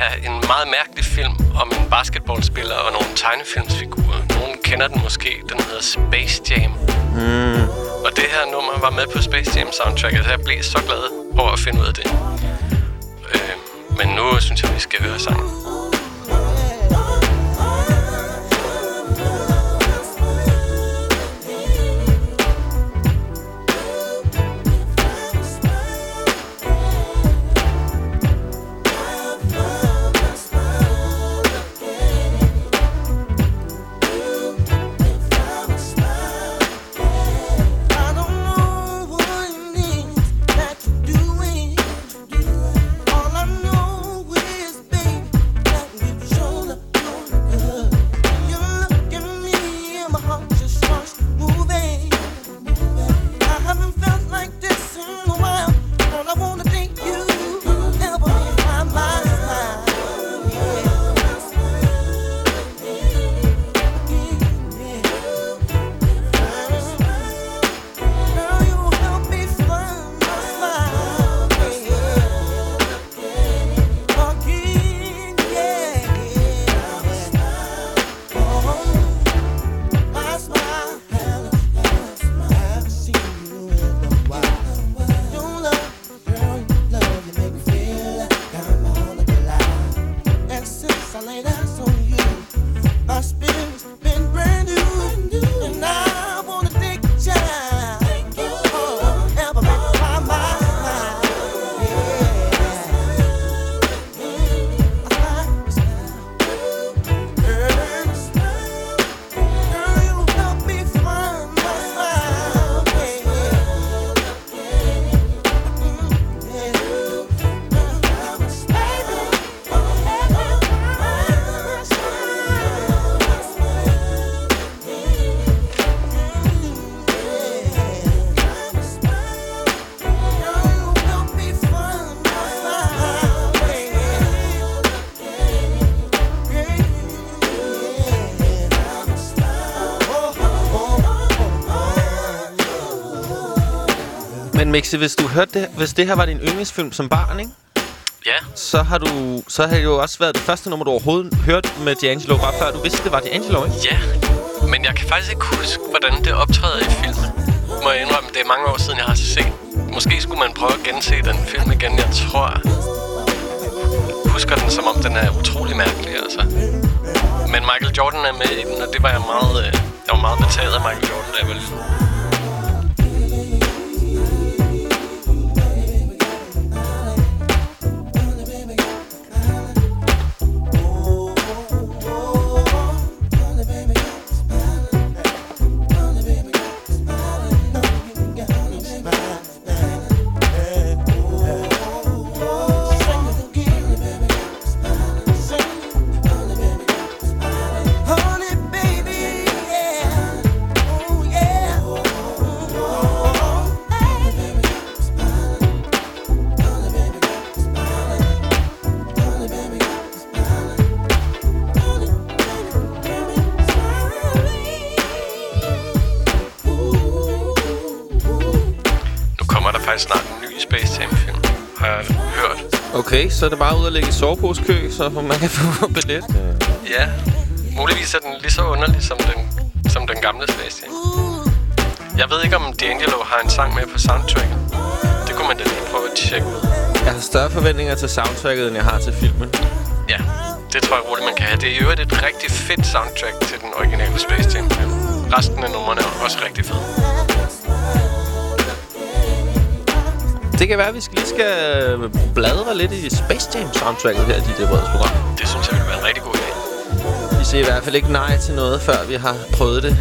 er en meget mærkelig film om en basketballspiller og nogle tegnefilmsfigurer. Nogen kender den måske. Den hedder Space Jam. Mm. Og det her nummer var med på Space Jam soundtracket, så jeg blev så glad over at finde ud af det. Øh, men nu synes jeg, vi skal høre sangen. Mixi, hvis du hørte det, hvis det her var din yndlingsfilm som barn, ikke? Ja. Så har du så har det jo også været det første nummer, du overhovedet hørte med D'Angelo, bare før du vidste, det var D'Angelo, ikke? Ja, men jeg kan faktisk ikke huske, hvordan det optræder i filmen. Må jeg indrømme, det er mange år siden, jeg har set. Måske skulle man prøve at gense den film igen. Jeg tror, jeg husker den, som om den er utrolig mærkelig, altså. Men Michael Jordan er med i den, og det var jeg meget, øh, jeg var meget betaget af Michael Jordan, da jeg var lille. Så er det bare ud at lægge i soveposekø, så man kan <laughs> få billet. Ja, muligvis er den lige så underlig som den, som den gamle Space Jam. Jeg ved ikke, om D'Angelo har en sang med på soundtracket. Det kunne man da lige prøve at tjekke ud. Jeg har større forventninger til soundtracket, end jeg har til filmen. Ja, det tror jeg roligt, man kan have. Det er i øvrigt et rigtig fedt soundtrack til den originale Space Jam-film. Resten af numrene er også rigtig fede. Det kan være, at vi skal lige skal bladre lidt i Space Jam soundtracket her i dit Breds program. Det synes jeg ville være en rigtig god idé. Vi siger i hvert fald ikke nej til noget, før vi har prøvet det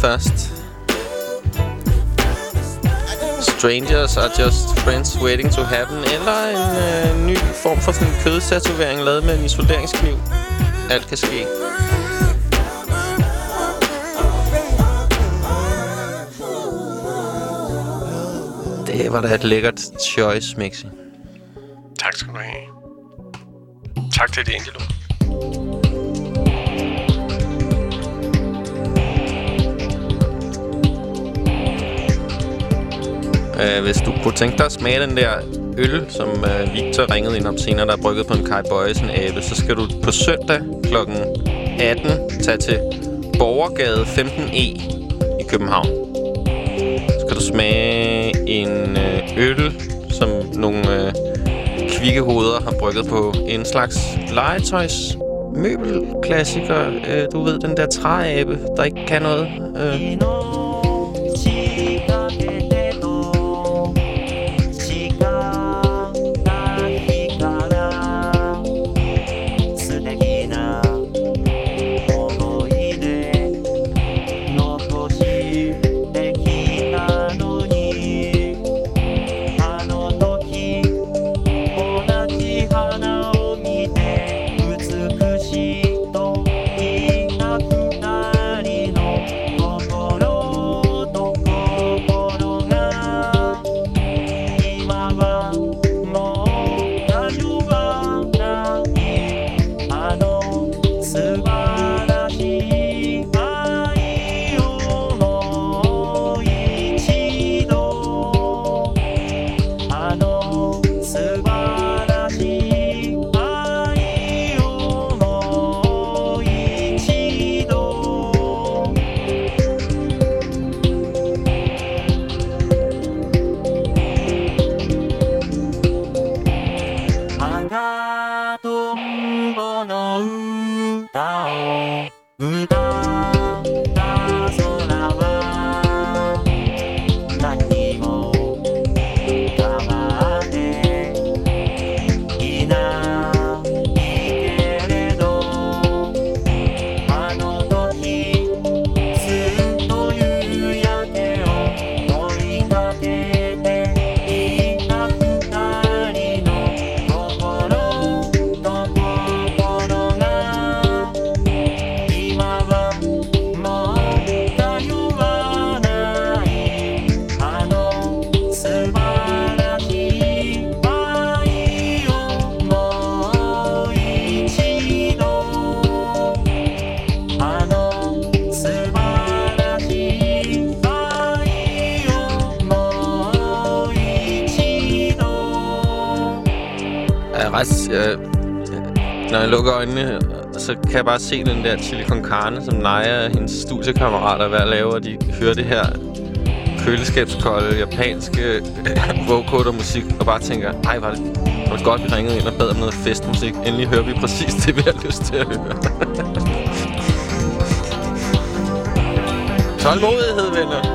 først. Strangers are just friends waiting to happen. Eller en øh, ny form for sådan en kødtatovering lavet med en isoleringskniv. Alt kan ske. Det var da et lækkert choice, Mixi. Tak skal du have. Tak til D'Angelo. Uh, hvis du kunne tænke dig at smage den der øl, som uh, Victor ringede ind om senere, der er brygget på en Kai Bøjesen abe, så skal du på søndag kl. 18 tage til Borgergade 15E i København. Så skal du smage en uh, øl, som nogle øh, kvikkehoveder har brygget på en slags legetøjs møbelklassiker. Øh, du ved, den der træabe, der ikke kan noget. Øh. Kan jeg bare se den der chili con carne, som Naja og hendes studiekammerater er ved at lave, og de hører det her køleskabskolde, japanske <laughs> vocoder musik, og bare tænker, ej, var det, var det godt, vi ringede ind og bad om noget festmusik. Endelig hører vi præcis det, vi har lyst til at høre. <laughs> Tålmodighed, venner.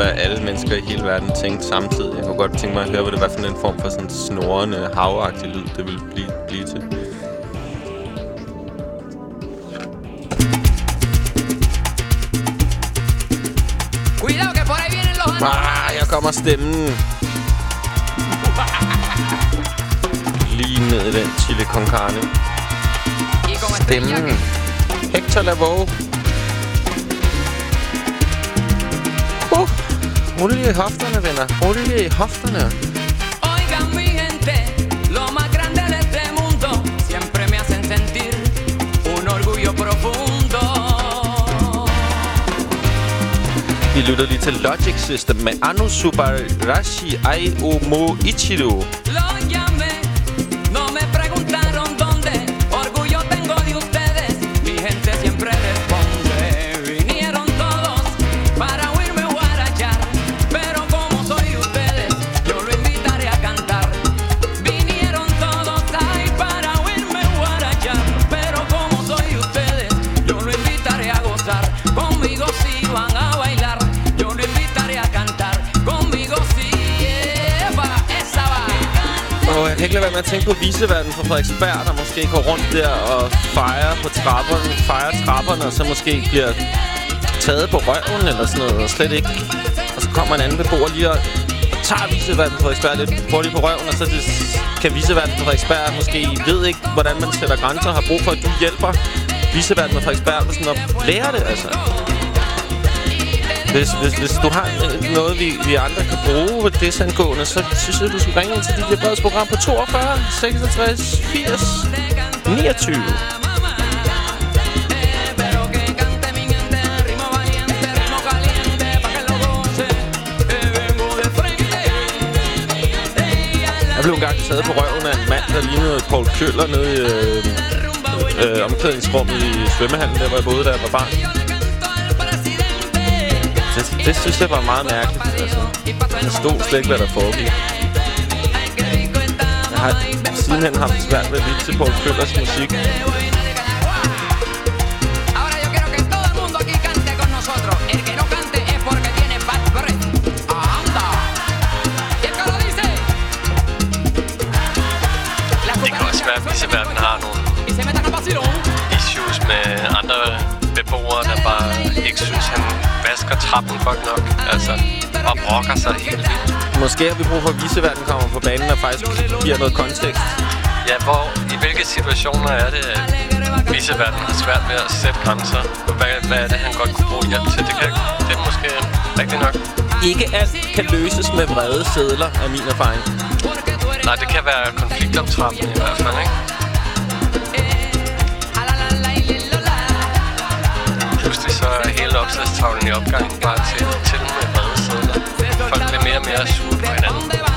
Hvad alle mennesker i hele verden tænkte samtidig. Jeg kunne godt tænke mig at høre, hvad det var for en form for sådan snorende, havagtig lyd, det ville blive, blive til. Cuidado que por ahí vienen los Ah, her kommer stemmen. Lige ned i den chili con carne. Stemmen. Hector Lavoe. Olie i hofterne, venner. Olie i hofterne. Oigan mi gente, lo más grande de este mundo siempre me hacen sentir un orgullo profundo. Vi lytter lige til Logic System med Anu Subarashi Ai Omo Ichiro. Frederiksberg, der måske går rundt der og fejrer på trapperne, fejrer trapperne, og så måske bliver taget på røven eller sådan noget, og slet ikke. Og så kommer en anden beboer lige og, og tager viseverden på Frederiksberg lidt hurtigt på røven, og så det, kan viseverden på Frederiksberg måske ved ikke, hvordan man sætter grænser, har brug for, at du hjælper viseverden på Frederiksberg med sådan at lære det, altså. Hvis, hvis, hvis du har øh, noget, vi, vi andre kan bruge ved desangående, så synes jeg, du skal ringe ind til dit Breds program på 42 66 80 29. Jeg blev engang taget på røven af en mand, der lignede Paul Køller nede i øh, øh, omklædningsrummet i svømmehallen, der hvor jeg boede, da jeg var barn. Det, synes jeg var meget mærkeligt. Altså. Jeg stod slet ikke, hvad der foregik. Jeg har sidenhen haft svært ved at lytte til Paul Køllers musik. verden har nogle issues med andre beboere, der bare ikke synes, han vasker trappen godt nok. Altså, og brokker sig helt vildt. Måske har vi brug for, at viseverden kommer på banen og faktisk giver noget kontekst. Ja, hvor, i hvilke situationer er det, at viseverden har svært ved at sætte grænser? Hvad, hvad er det, han godt kunne bruge hjælp til? Det, kan, det er måske rigtigt nok. Ikke alt kan løses med vrede sædler, er min erfaring. Nej, det kan være konfliktoptrappen i hvert fald, ikke? Opslagstavlen i opgangen bare til, til med brede sædler. Folk bliver mere og mere sure på hinanden.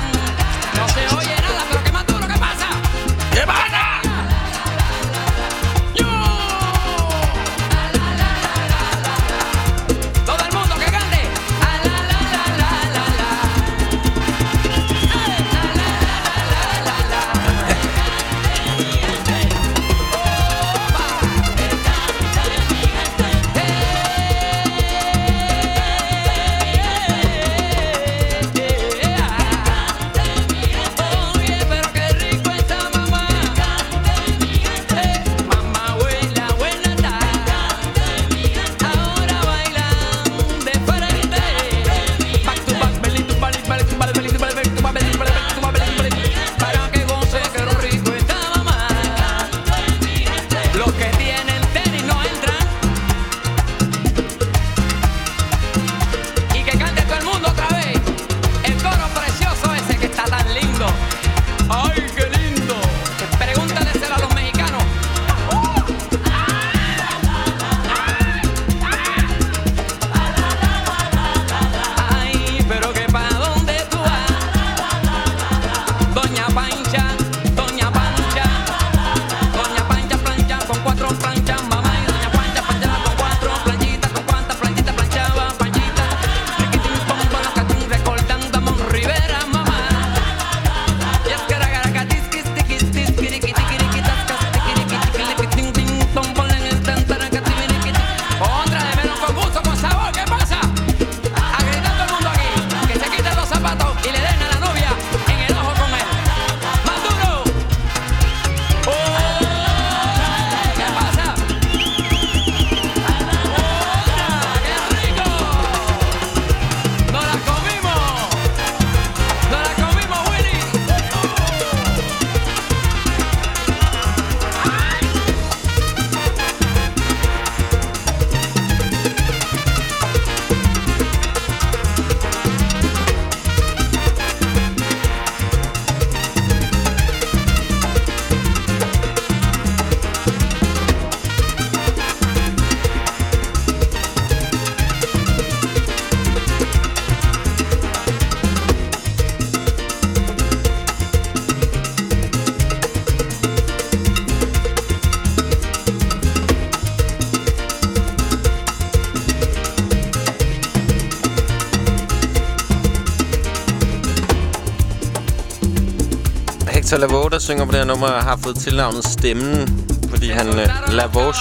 Der synger på det her nummer, har fået tilnavnet Stemmen, fordi han... Øh, Lavoe...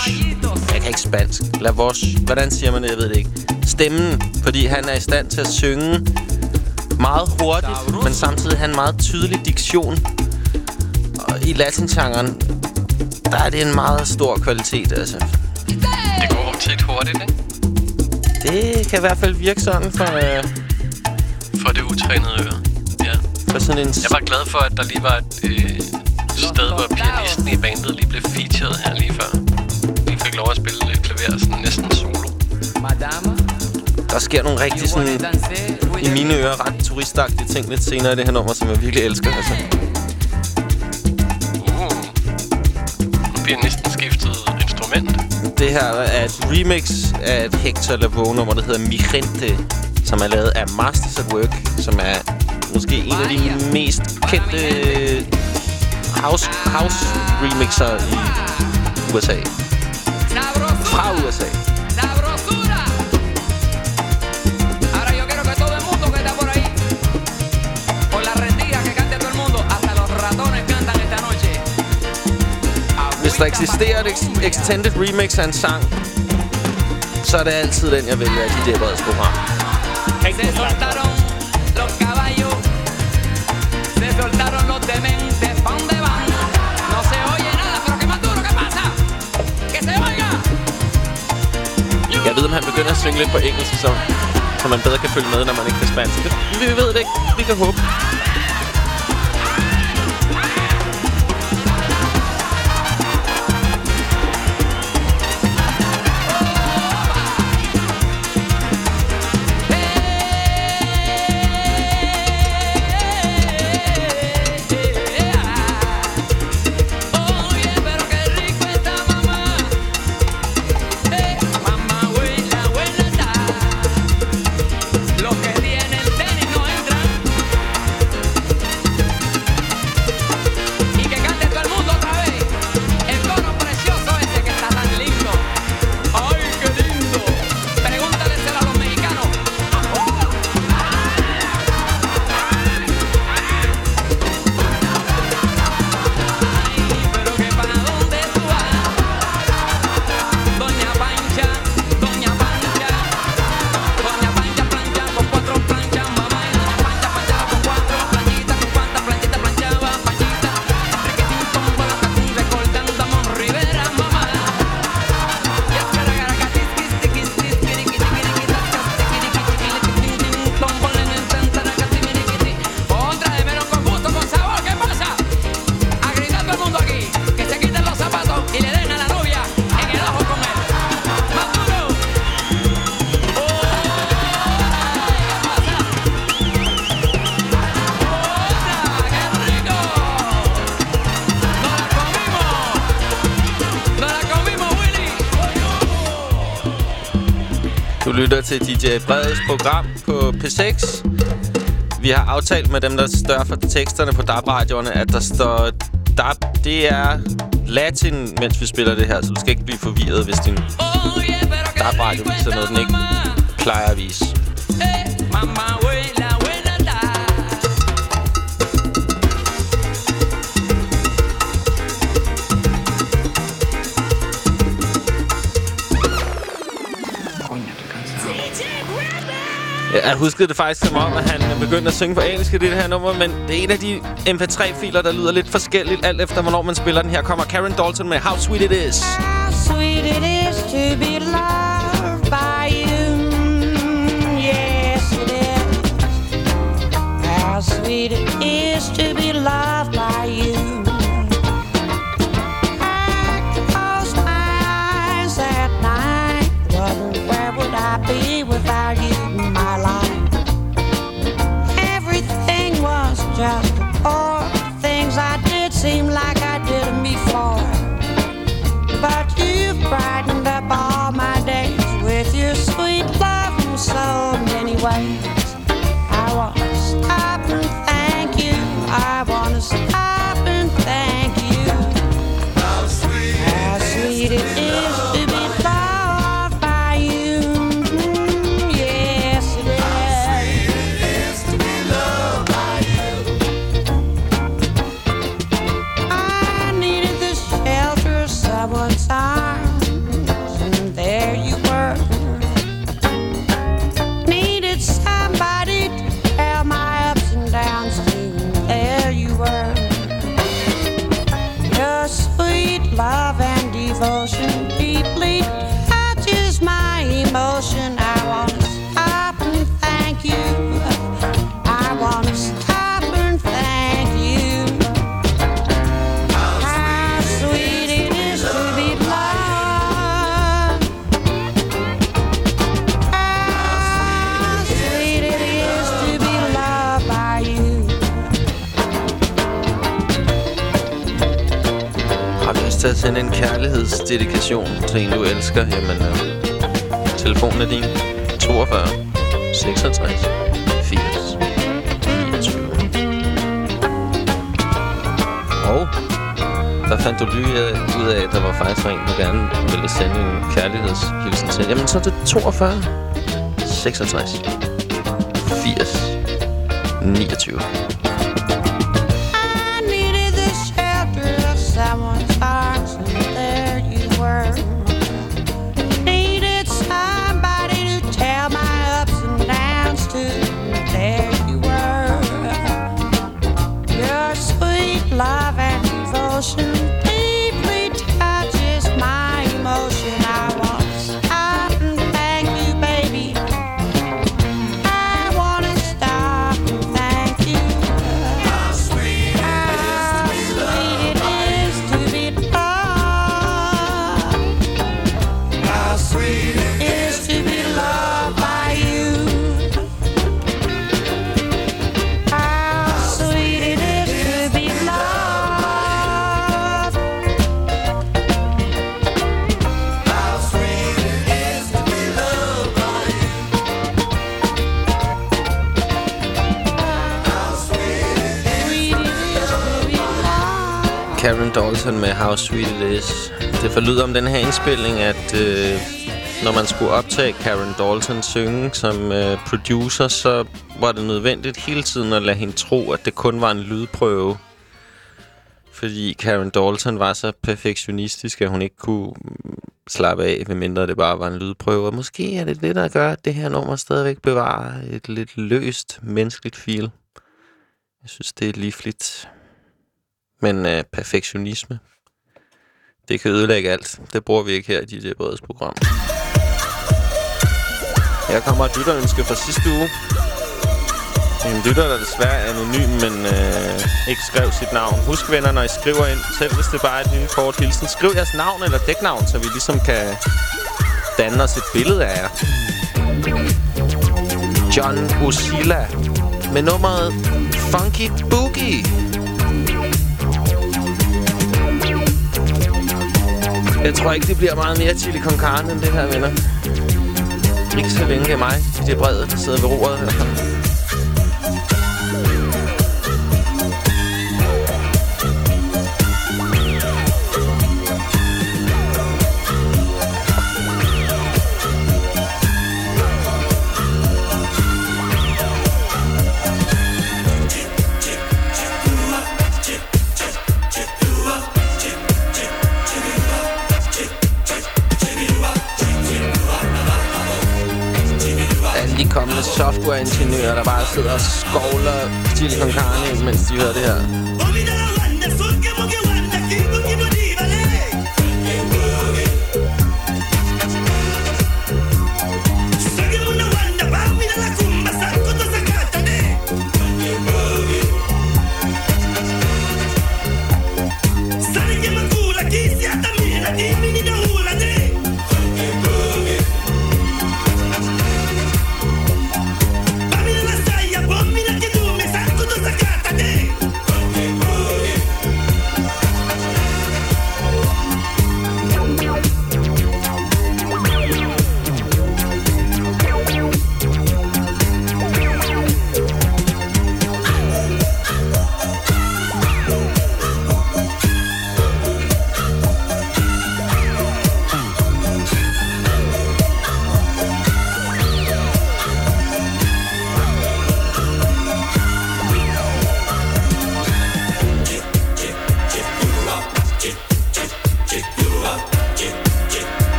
Jeg kan ikke spansk. Lavoe... Hvordan siger man det? Jeg ved det ikke. Stemmen, fordi han er i stand til at synge meget hurtigt, men samtidig har en meget tydelig diktion. Og i latingenren, der er det en meget stor kvalitet, altså. Det går tit hurtigt, ikke? Det kan i hvert fald virke sådan for... Øh, For det utrænede øre. Ja. for sådan en... Jeg var glad for, at der lige var et i bandet lige blev featured her lige før. Vi fik lov at spille lidt klaver, sådan næsten solo. Der sker nogle rigtig sådan, i mine ører, ret turistagtige ting lidt senere i det her nummer, som jeg virkelig elsker. Altså. Uh. Nu pianisten skiftede instrument. Det her er et remix af et Hector Lavoe-nummer, der hedder Mi Gente, som er lavet af Masters at Work, som er måske en af de mest kendte house, house remixer i USA. Fra USA. Hvis der eksisterer et ex- extended remix af en sang, så er det altid den, jeg vælger i DJ Breds program. Se soltaron los dementes, Jeg ved, om han begynder at synge lidt på engelsk, så, så man bedre kan følge med, når man ikke kan spansk. Det, vi ved det ikke. Vi kan håbe. Til DJ Breds program på P6. Vi har aftalt med dem, der større for teksterne på DAB-radioerne, at der står DAB. Det er latin, mens vi spiller det her, så du skal ikke blive forvirret, hvis din DAB-radio viser noget, den ikke plejer at vise. Jeg huskede det faktisk som om, at han begyndte at synge på engelsk i det her nummer, men det er en af de MP3-filer, der lyder lidt forskelligt, alt efter hvornår man spiller den. Her kommer Karen Dalton med How Sweet It Is. How sweet it is to be loved by you. Yes, it is. How sweet it is dedikation til en, du elsker, jamen, øh, telefonen er din. 42 66 80 29. Og der fandt du lige øh, ud af, at der var faktisk en, der gerne ville sende en kærlighedshilsen til. Jamen, så er det 42 66 80 29. Dalton How Sweet It Is. Det forlyder om den her indspilning, at øh, når man skulle optage Karen Dalton synge som øh, producer, så var det nødvendigt hele tiden at lade hende tro, at det kun var en lydprøve. Fordi Karen Dalton var så perfektionistisk, at hun ikke kunne mm, slappe af, medmindre det bare var en lydprøve. Og måske er det det, der gør, at det her nummer stadigvæk bevarer et lidt løst menneskeligt feel. Jeg synes, det er livligt. Men øh, perfektionisme, det kan ødelægge alt. Det bruger vi ikke her i DJ Breds program. Her kommer et lytterønske fra sidste uge. En lytter, der desværre er anonym, men øh, ikke skrev sit navn. Husk venner, når I skriver ind, selv hvis det bare er et lille kort hilsen, skriv jeres navn eller dæknavn, så vi ligesom kan danne os et billede af jer. John Usila med nummeret Funky Boogie. Jeg tror ikke, det bliver meget mere chili con carne end det her, venner. Ikke så længe det er mig, det er bredet, der sidder ved roret her. Sidder og skovler chili con carne, mens de hører det her.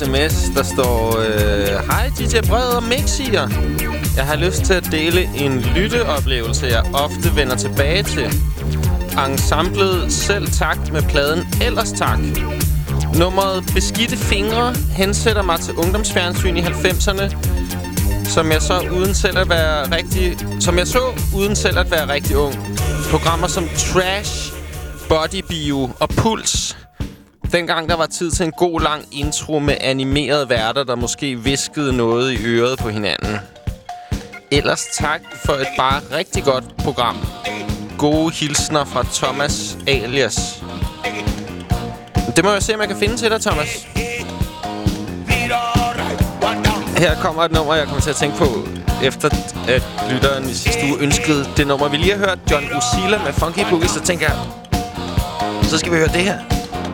Sms, der står... Øh, DJ Bred og Mixier. Jeg har lyst til at dele en lytteoplevelse, jeg ofte vender tilbage til. Ensemblet Selv Tak med pladen Ellers Tak. Nummeret Beskidte Fingre hensætter mig til ungdomsfjernsyn i 90'erne, som jeg så uden selv at være rigtig... Som jeg så uden selv at være rigtig ung. Programmer som Trash, Body Bio og Puls Dengang der var tid til en god lang intro med animerede værter, der måske viskede noget i øret på hinanden. Ellers tak for et bare rigtig godt program. Gode hilsner fra Thomas Alias. Det må jeg se, om jeg kan finde til dig, Thomas. Her kommer et nummer, jeg kommer til at tænke på, efter at lytteren i sidste uge ønskede det nummer. Vi lige har hørt John Usila med Funky Boogie, så tænker jeg, så skal vi høre det her.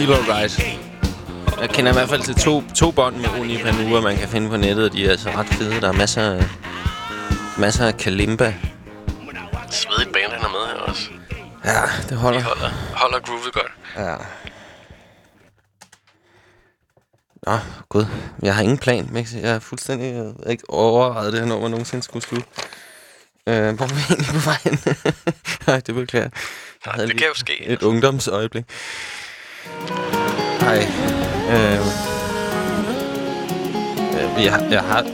Kilo Rice. Jeg kender i hvert fald til to, to bånd med Uni Panua, man kan finde på nettet, de er altså ret fede. Der er masser af, masser af kalimba. Svedigt band, han er med her også. Ja, det holder. De holder, holder groovet godt. Ja. Nå, gud. Jeg har ingen plan, Mix. Jeg er fuldstændig jeg ikke overvejet det her nummer nogensinde skulle slutte. Øh, hvor er vi egentlig på vej? <laughs> Nej, det beklager jeg. Nej, det kan jo ske. Et altså. ungdomsøjeblik. Hej. Øh, øh, jeg, jeg har...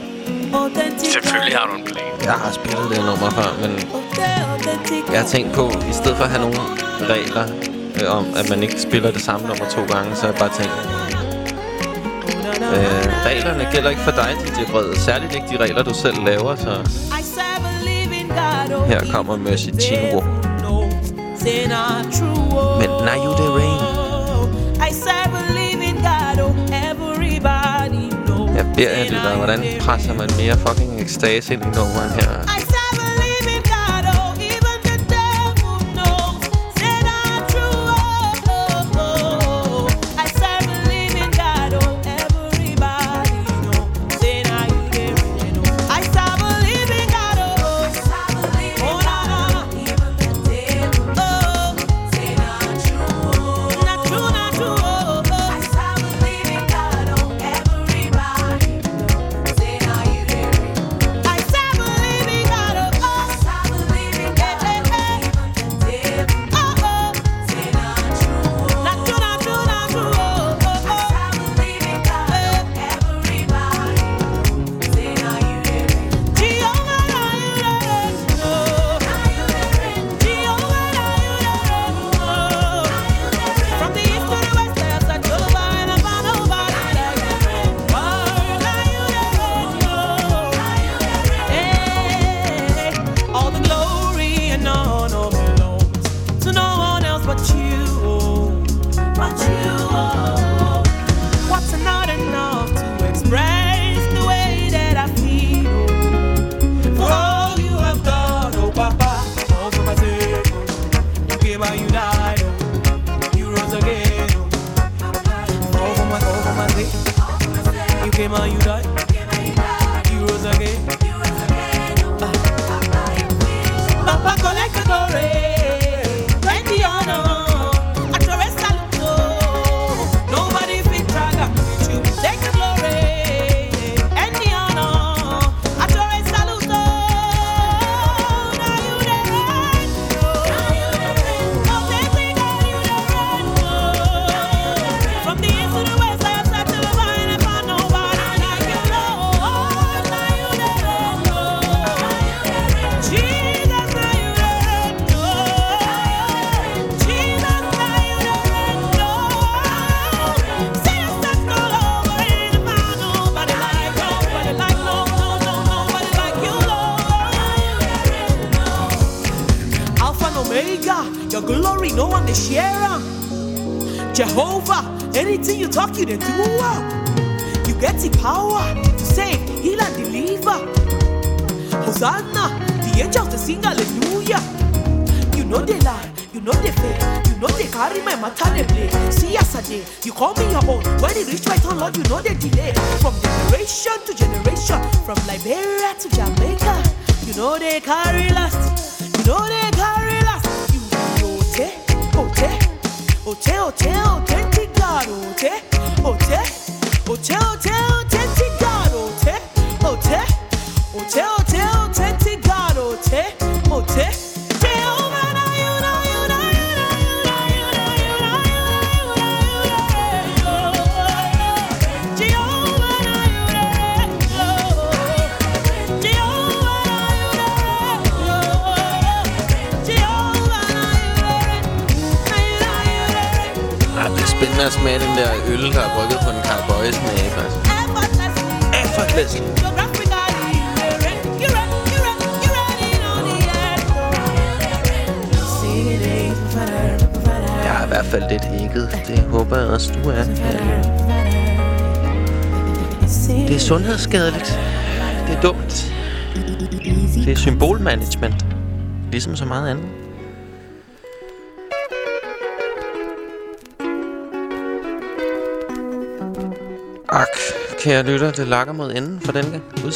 Selvfølgelig har du en plan. Jeg har spillet det nummer før, men... Jeg har tænkt på, i stedet for at have nogle regler øh, om, at man ikke spiller det samme nummer to gange, så har jeg bare tænkt... Øh, reglerne gælder ikke for dig, DJ Brede. Særligt ikke de regler, du selv laver, så... Her kommer Mercy Chinwo. Men Now de Rain. I said der er det, hvordan presser man mere fucking ekstase ind i nummeren her.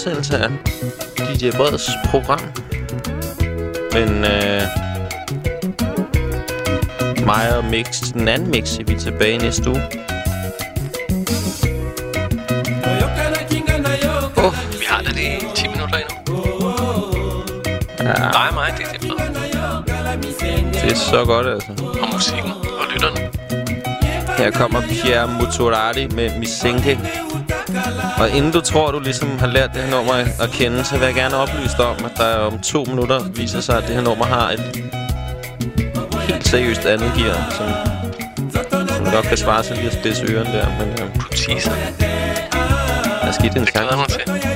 udsendelse af DJ Breds program. Men øh, mig og Mix, den anden mix, vi tilbage næste uge. Åh, oh, vi har det i 10 minutter. Ja. Dig mig, det er det. Det er så godt, altså. Og musikken og lytterne. Her kommer Pierre Motorati med Misenke. Og inden du tror, du ligesom har lært det her nummer at kende, så vil jeg gerne oplyse dig om, at der om to minutter viser sig, at det her nummer har et helt seriøst andet gear, som, som godt kan svare til lige at spidse øren der, men... Øh, Teaser. Lad os give det en chance.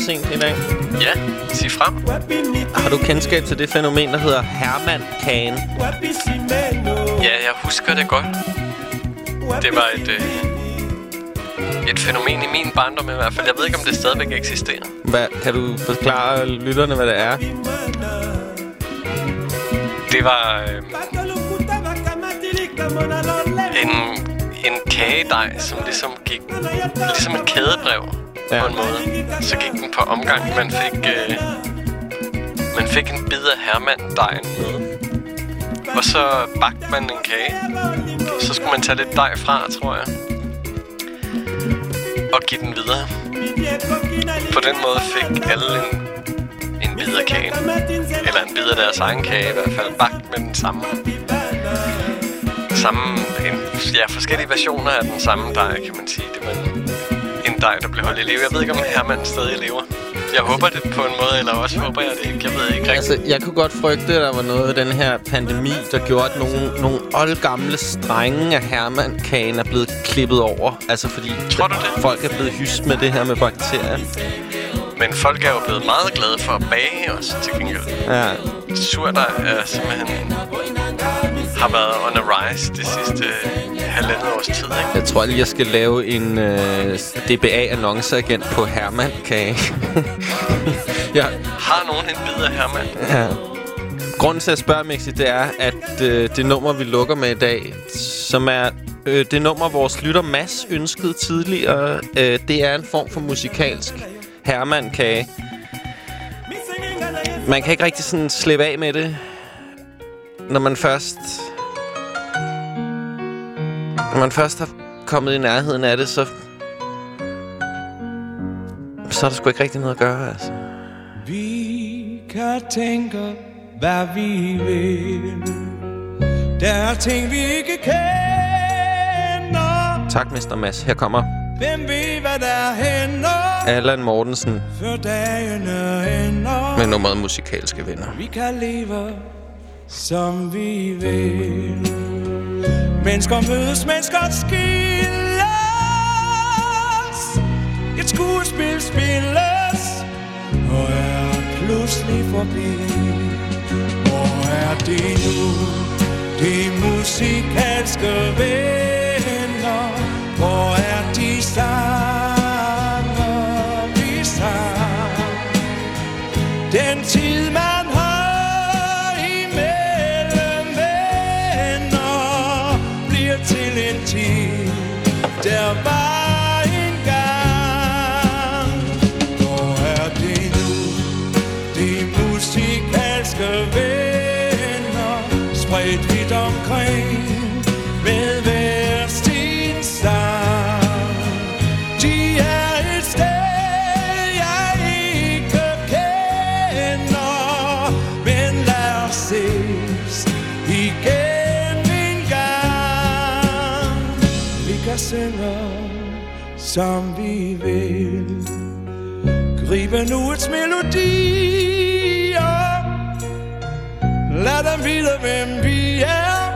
For sent i dag. Ja, sig frem. Har du kendskab til det fænomen, der hedder Herman-kagen? Ja, jeg husker det godt. Det var et, øh, et fænomen i min barndom i hvert fald. Jeg ved ikke, om det stadigvæk eksisterer. Hvad, kan du forklare lytterne, hvad det er? Det var øh, en, en kagedej, som ligesom gik... Ligesom et kædebrev ja. på en måde. Så gik den på omgang. Man fik, øh, man fik en bid af hermanddejen med. Og så bagte man en kage. Så skulle man tage lidt dej fra, tror jeg. Og give den videre. På den måde fik alle en, en bid af kagen. Eller en bid af deres egen kage i hvert fald. Bagt med den samme... Samme... En, ja, forskellige versioner af den samme dej, kan man sige. Dej, der blev holdt i live. Jeg ved ikke, om Herman stadig lever. Jeg håber det på en måde, eller også håber jeg det ikke. Jeg ved ikke rigtigt. Altså, jeg kunne godt frygte, at der var noget af den her pandemi, der gjorde, at nogle, nogle oldgamle strenge af Herman-kagen er blevet klippet over. Altså, fordi Tror du det? folk er blevet hyst med det her med bakterier. Men folk er jo blevet meget glade for at bage også, til gengæld. Ja. Surdej er simpelthen har været on the rise det sidste halvandet års tid, ikke? Jeg tror lige, jeg skal lave en øh, DBA-annonceagent på Herman-kage. <laughs> ja. Har nogen en bid af Herman? Ja. Grunden til at spørge, Mixi, det er, at øh, det nummer, vi lukker med i dag, som er øh, det nummer, vores lytter Mads ønskede tidligere, øh, det er en form for musikalsk Herman-kage. Man kan ikke rigtig sådan slippe af med det, når man først... Når man først har kommet i nærheden af det, så... Så er der sgu ikke rigtig noget at gøre, altså. Vi kan tænke, hvad vi vil. Der er ting, vi ikke kender. Tak, Mr. Mads. Her kommer Hvem ved, hvad der hænder, Allan Mortensen før dagene ender. med nummeret Musikalske Venner. Vi kan leve, som vi vil. Mennesker mødes, mennesker skilles. Et skuespil spilles, og er pludselig forbi. Hvor er det nu, de musikalske venner? Hvor er de sanger, vi sang? Den tid, som vi vil. Gribe nuets melodier. Lad dem vide, hvem vi er.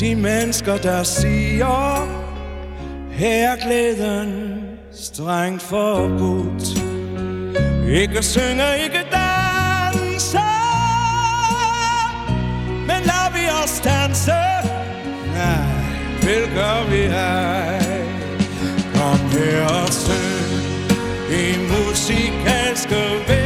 De mennesker, der siger, her er glæden strengt forbudt. Ikke synge, ikke danse, men lad vi os danse. Nej, vel gør vi ej. Kom her og i musikalske venner.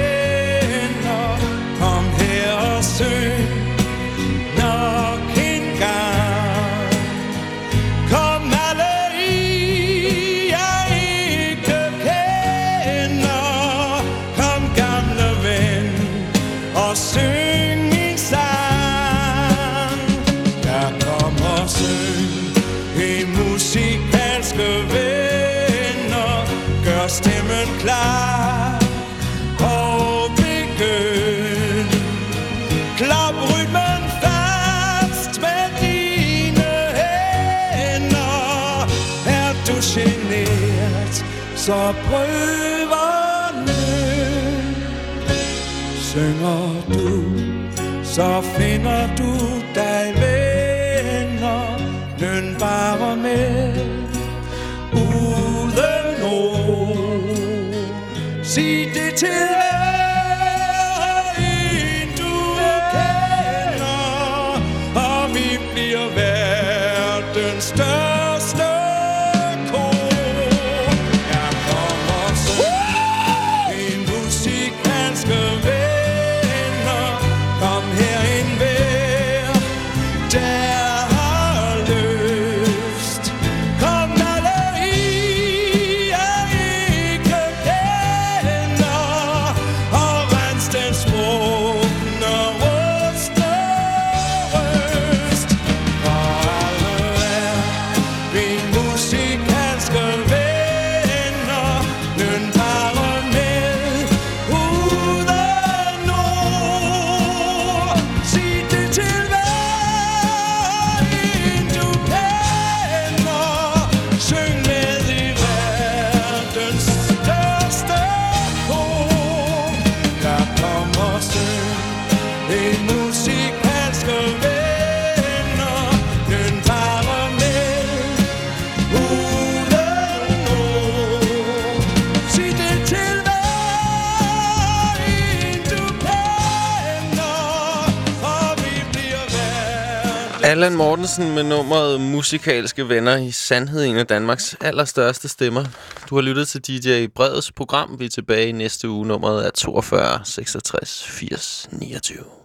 så prøverne synger du, så finder du dig venner, løn bare med uden ord. Sig det til Allan Mortensen med nummeret Musikalske Venner i sandhed en af Danmarks allerstørste stemmer. Du har lyttet til DJ Breds program. Vi er tilbage i næste uge. Nummeret er 42 66 80 29.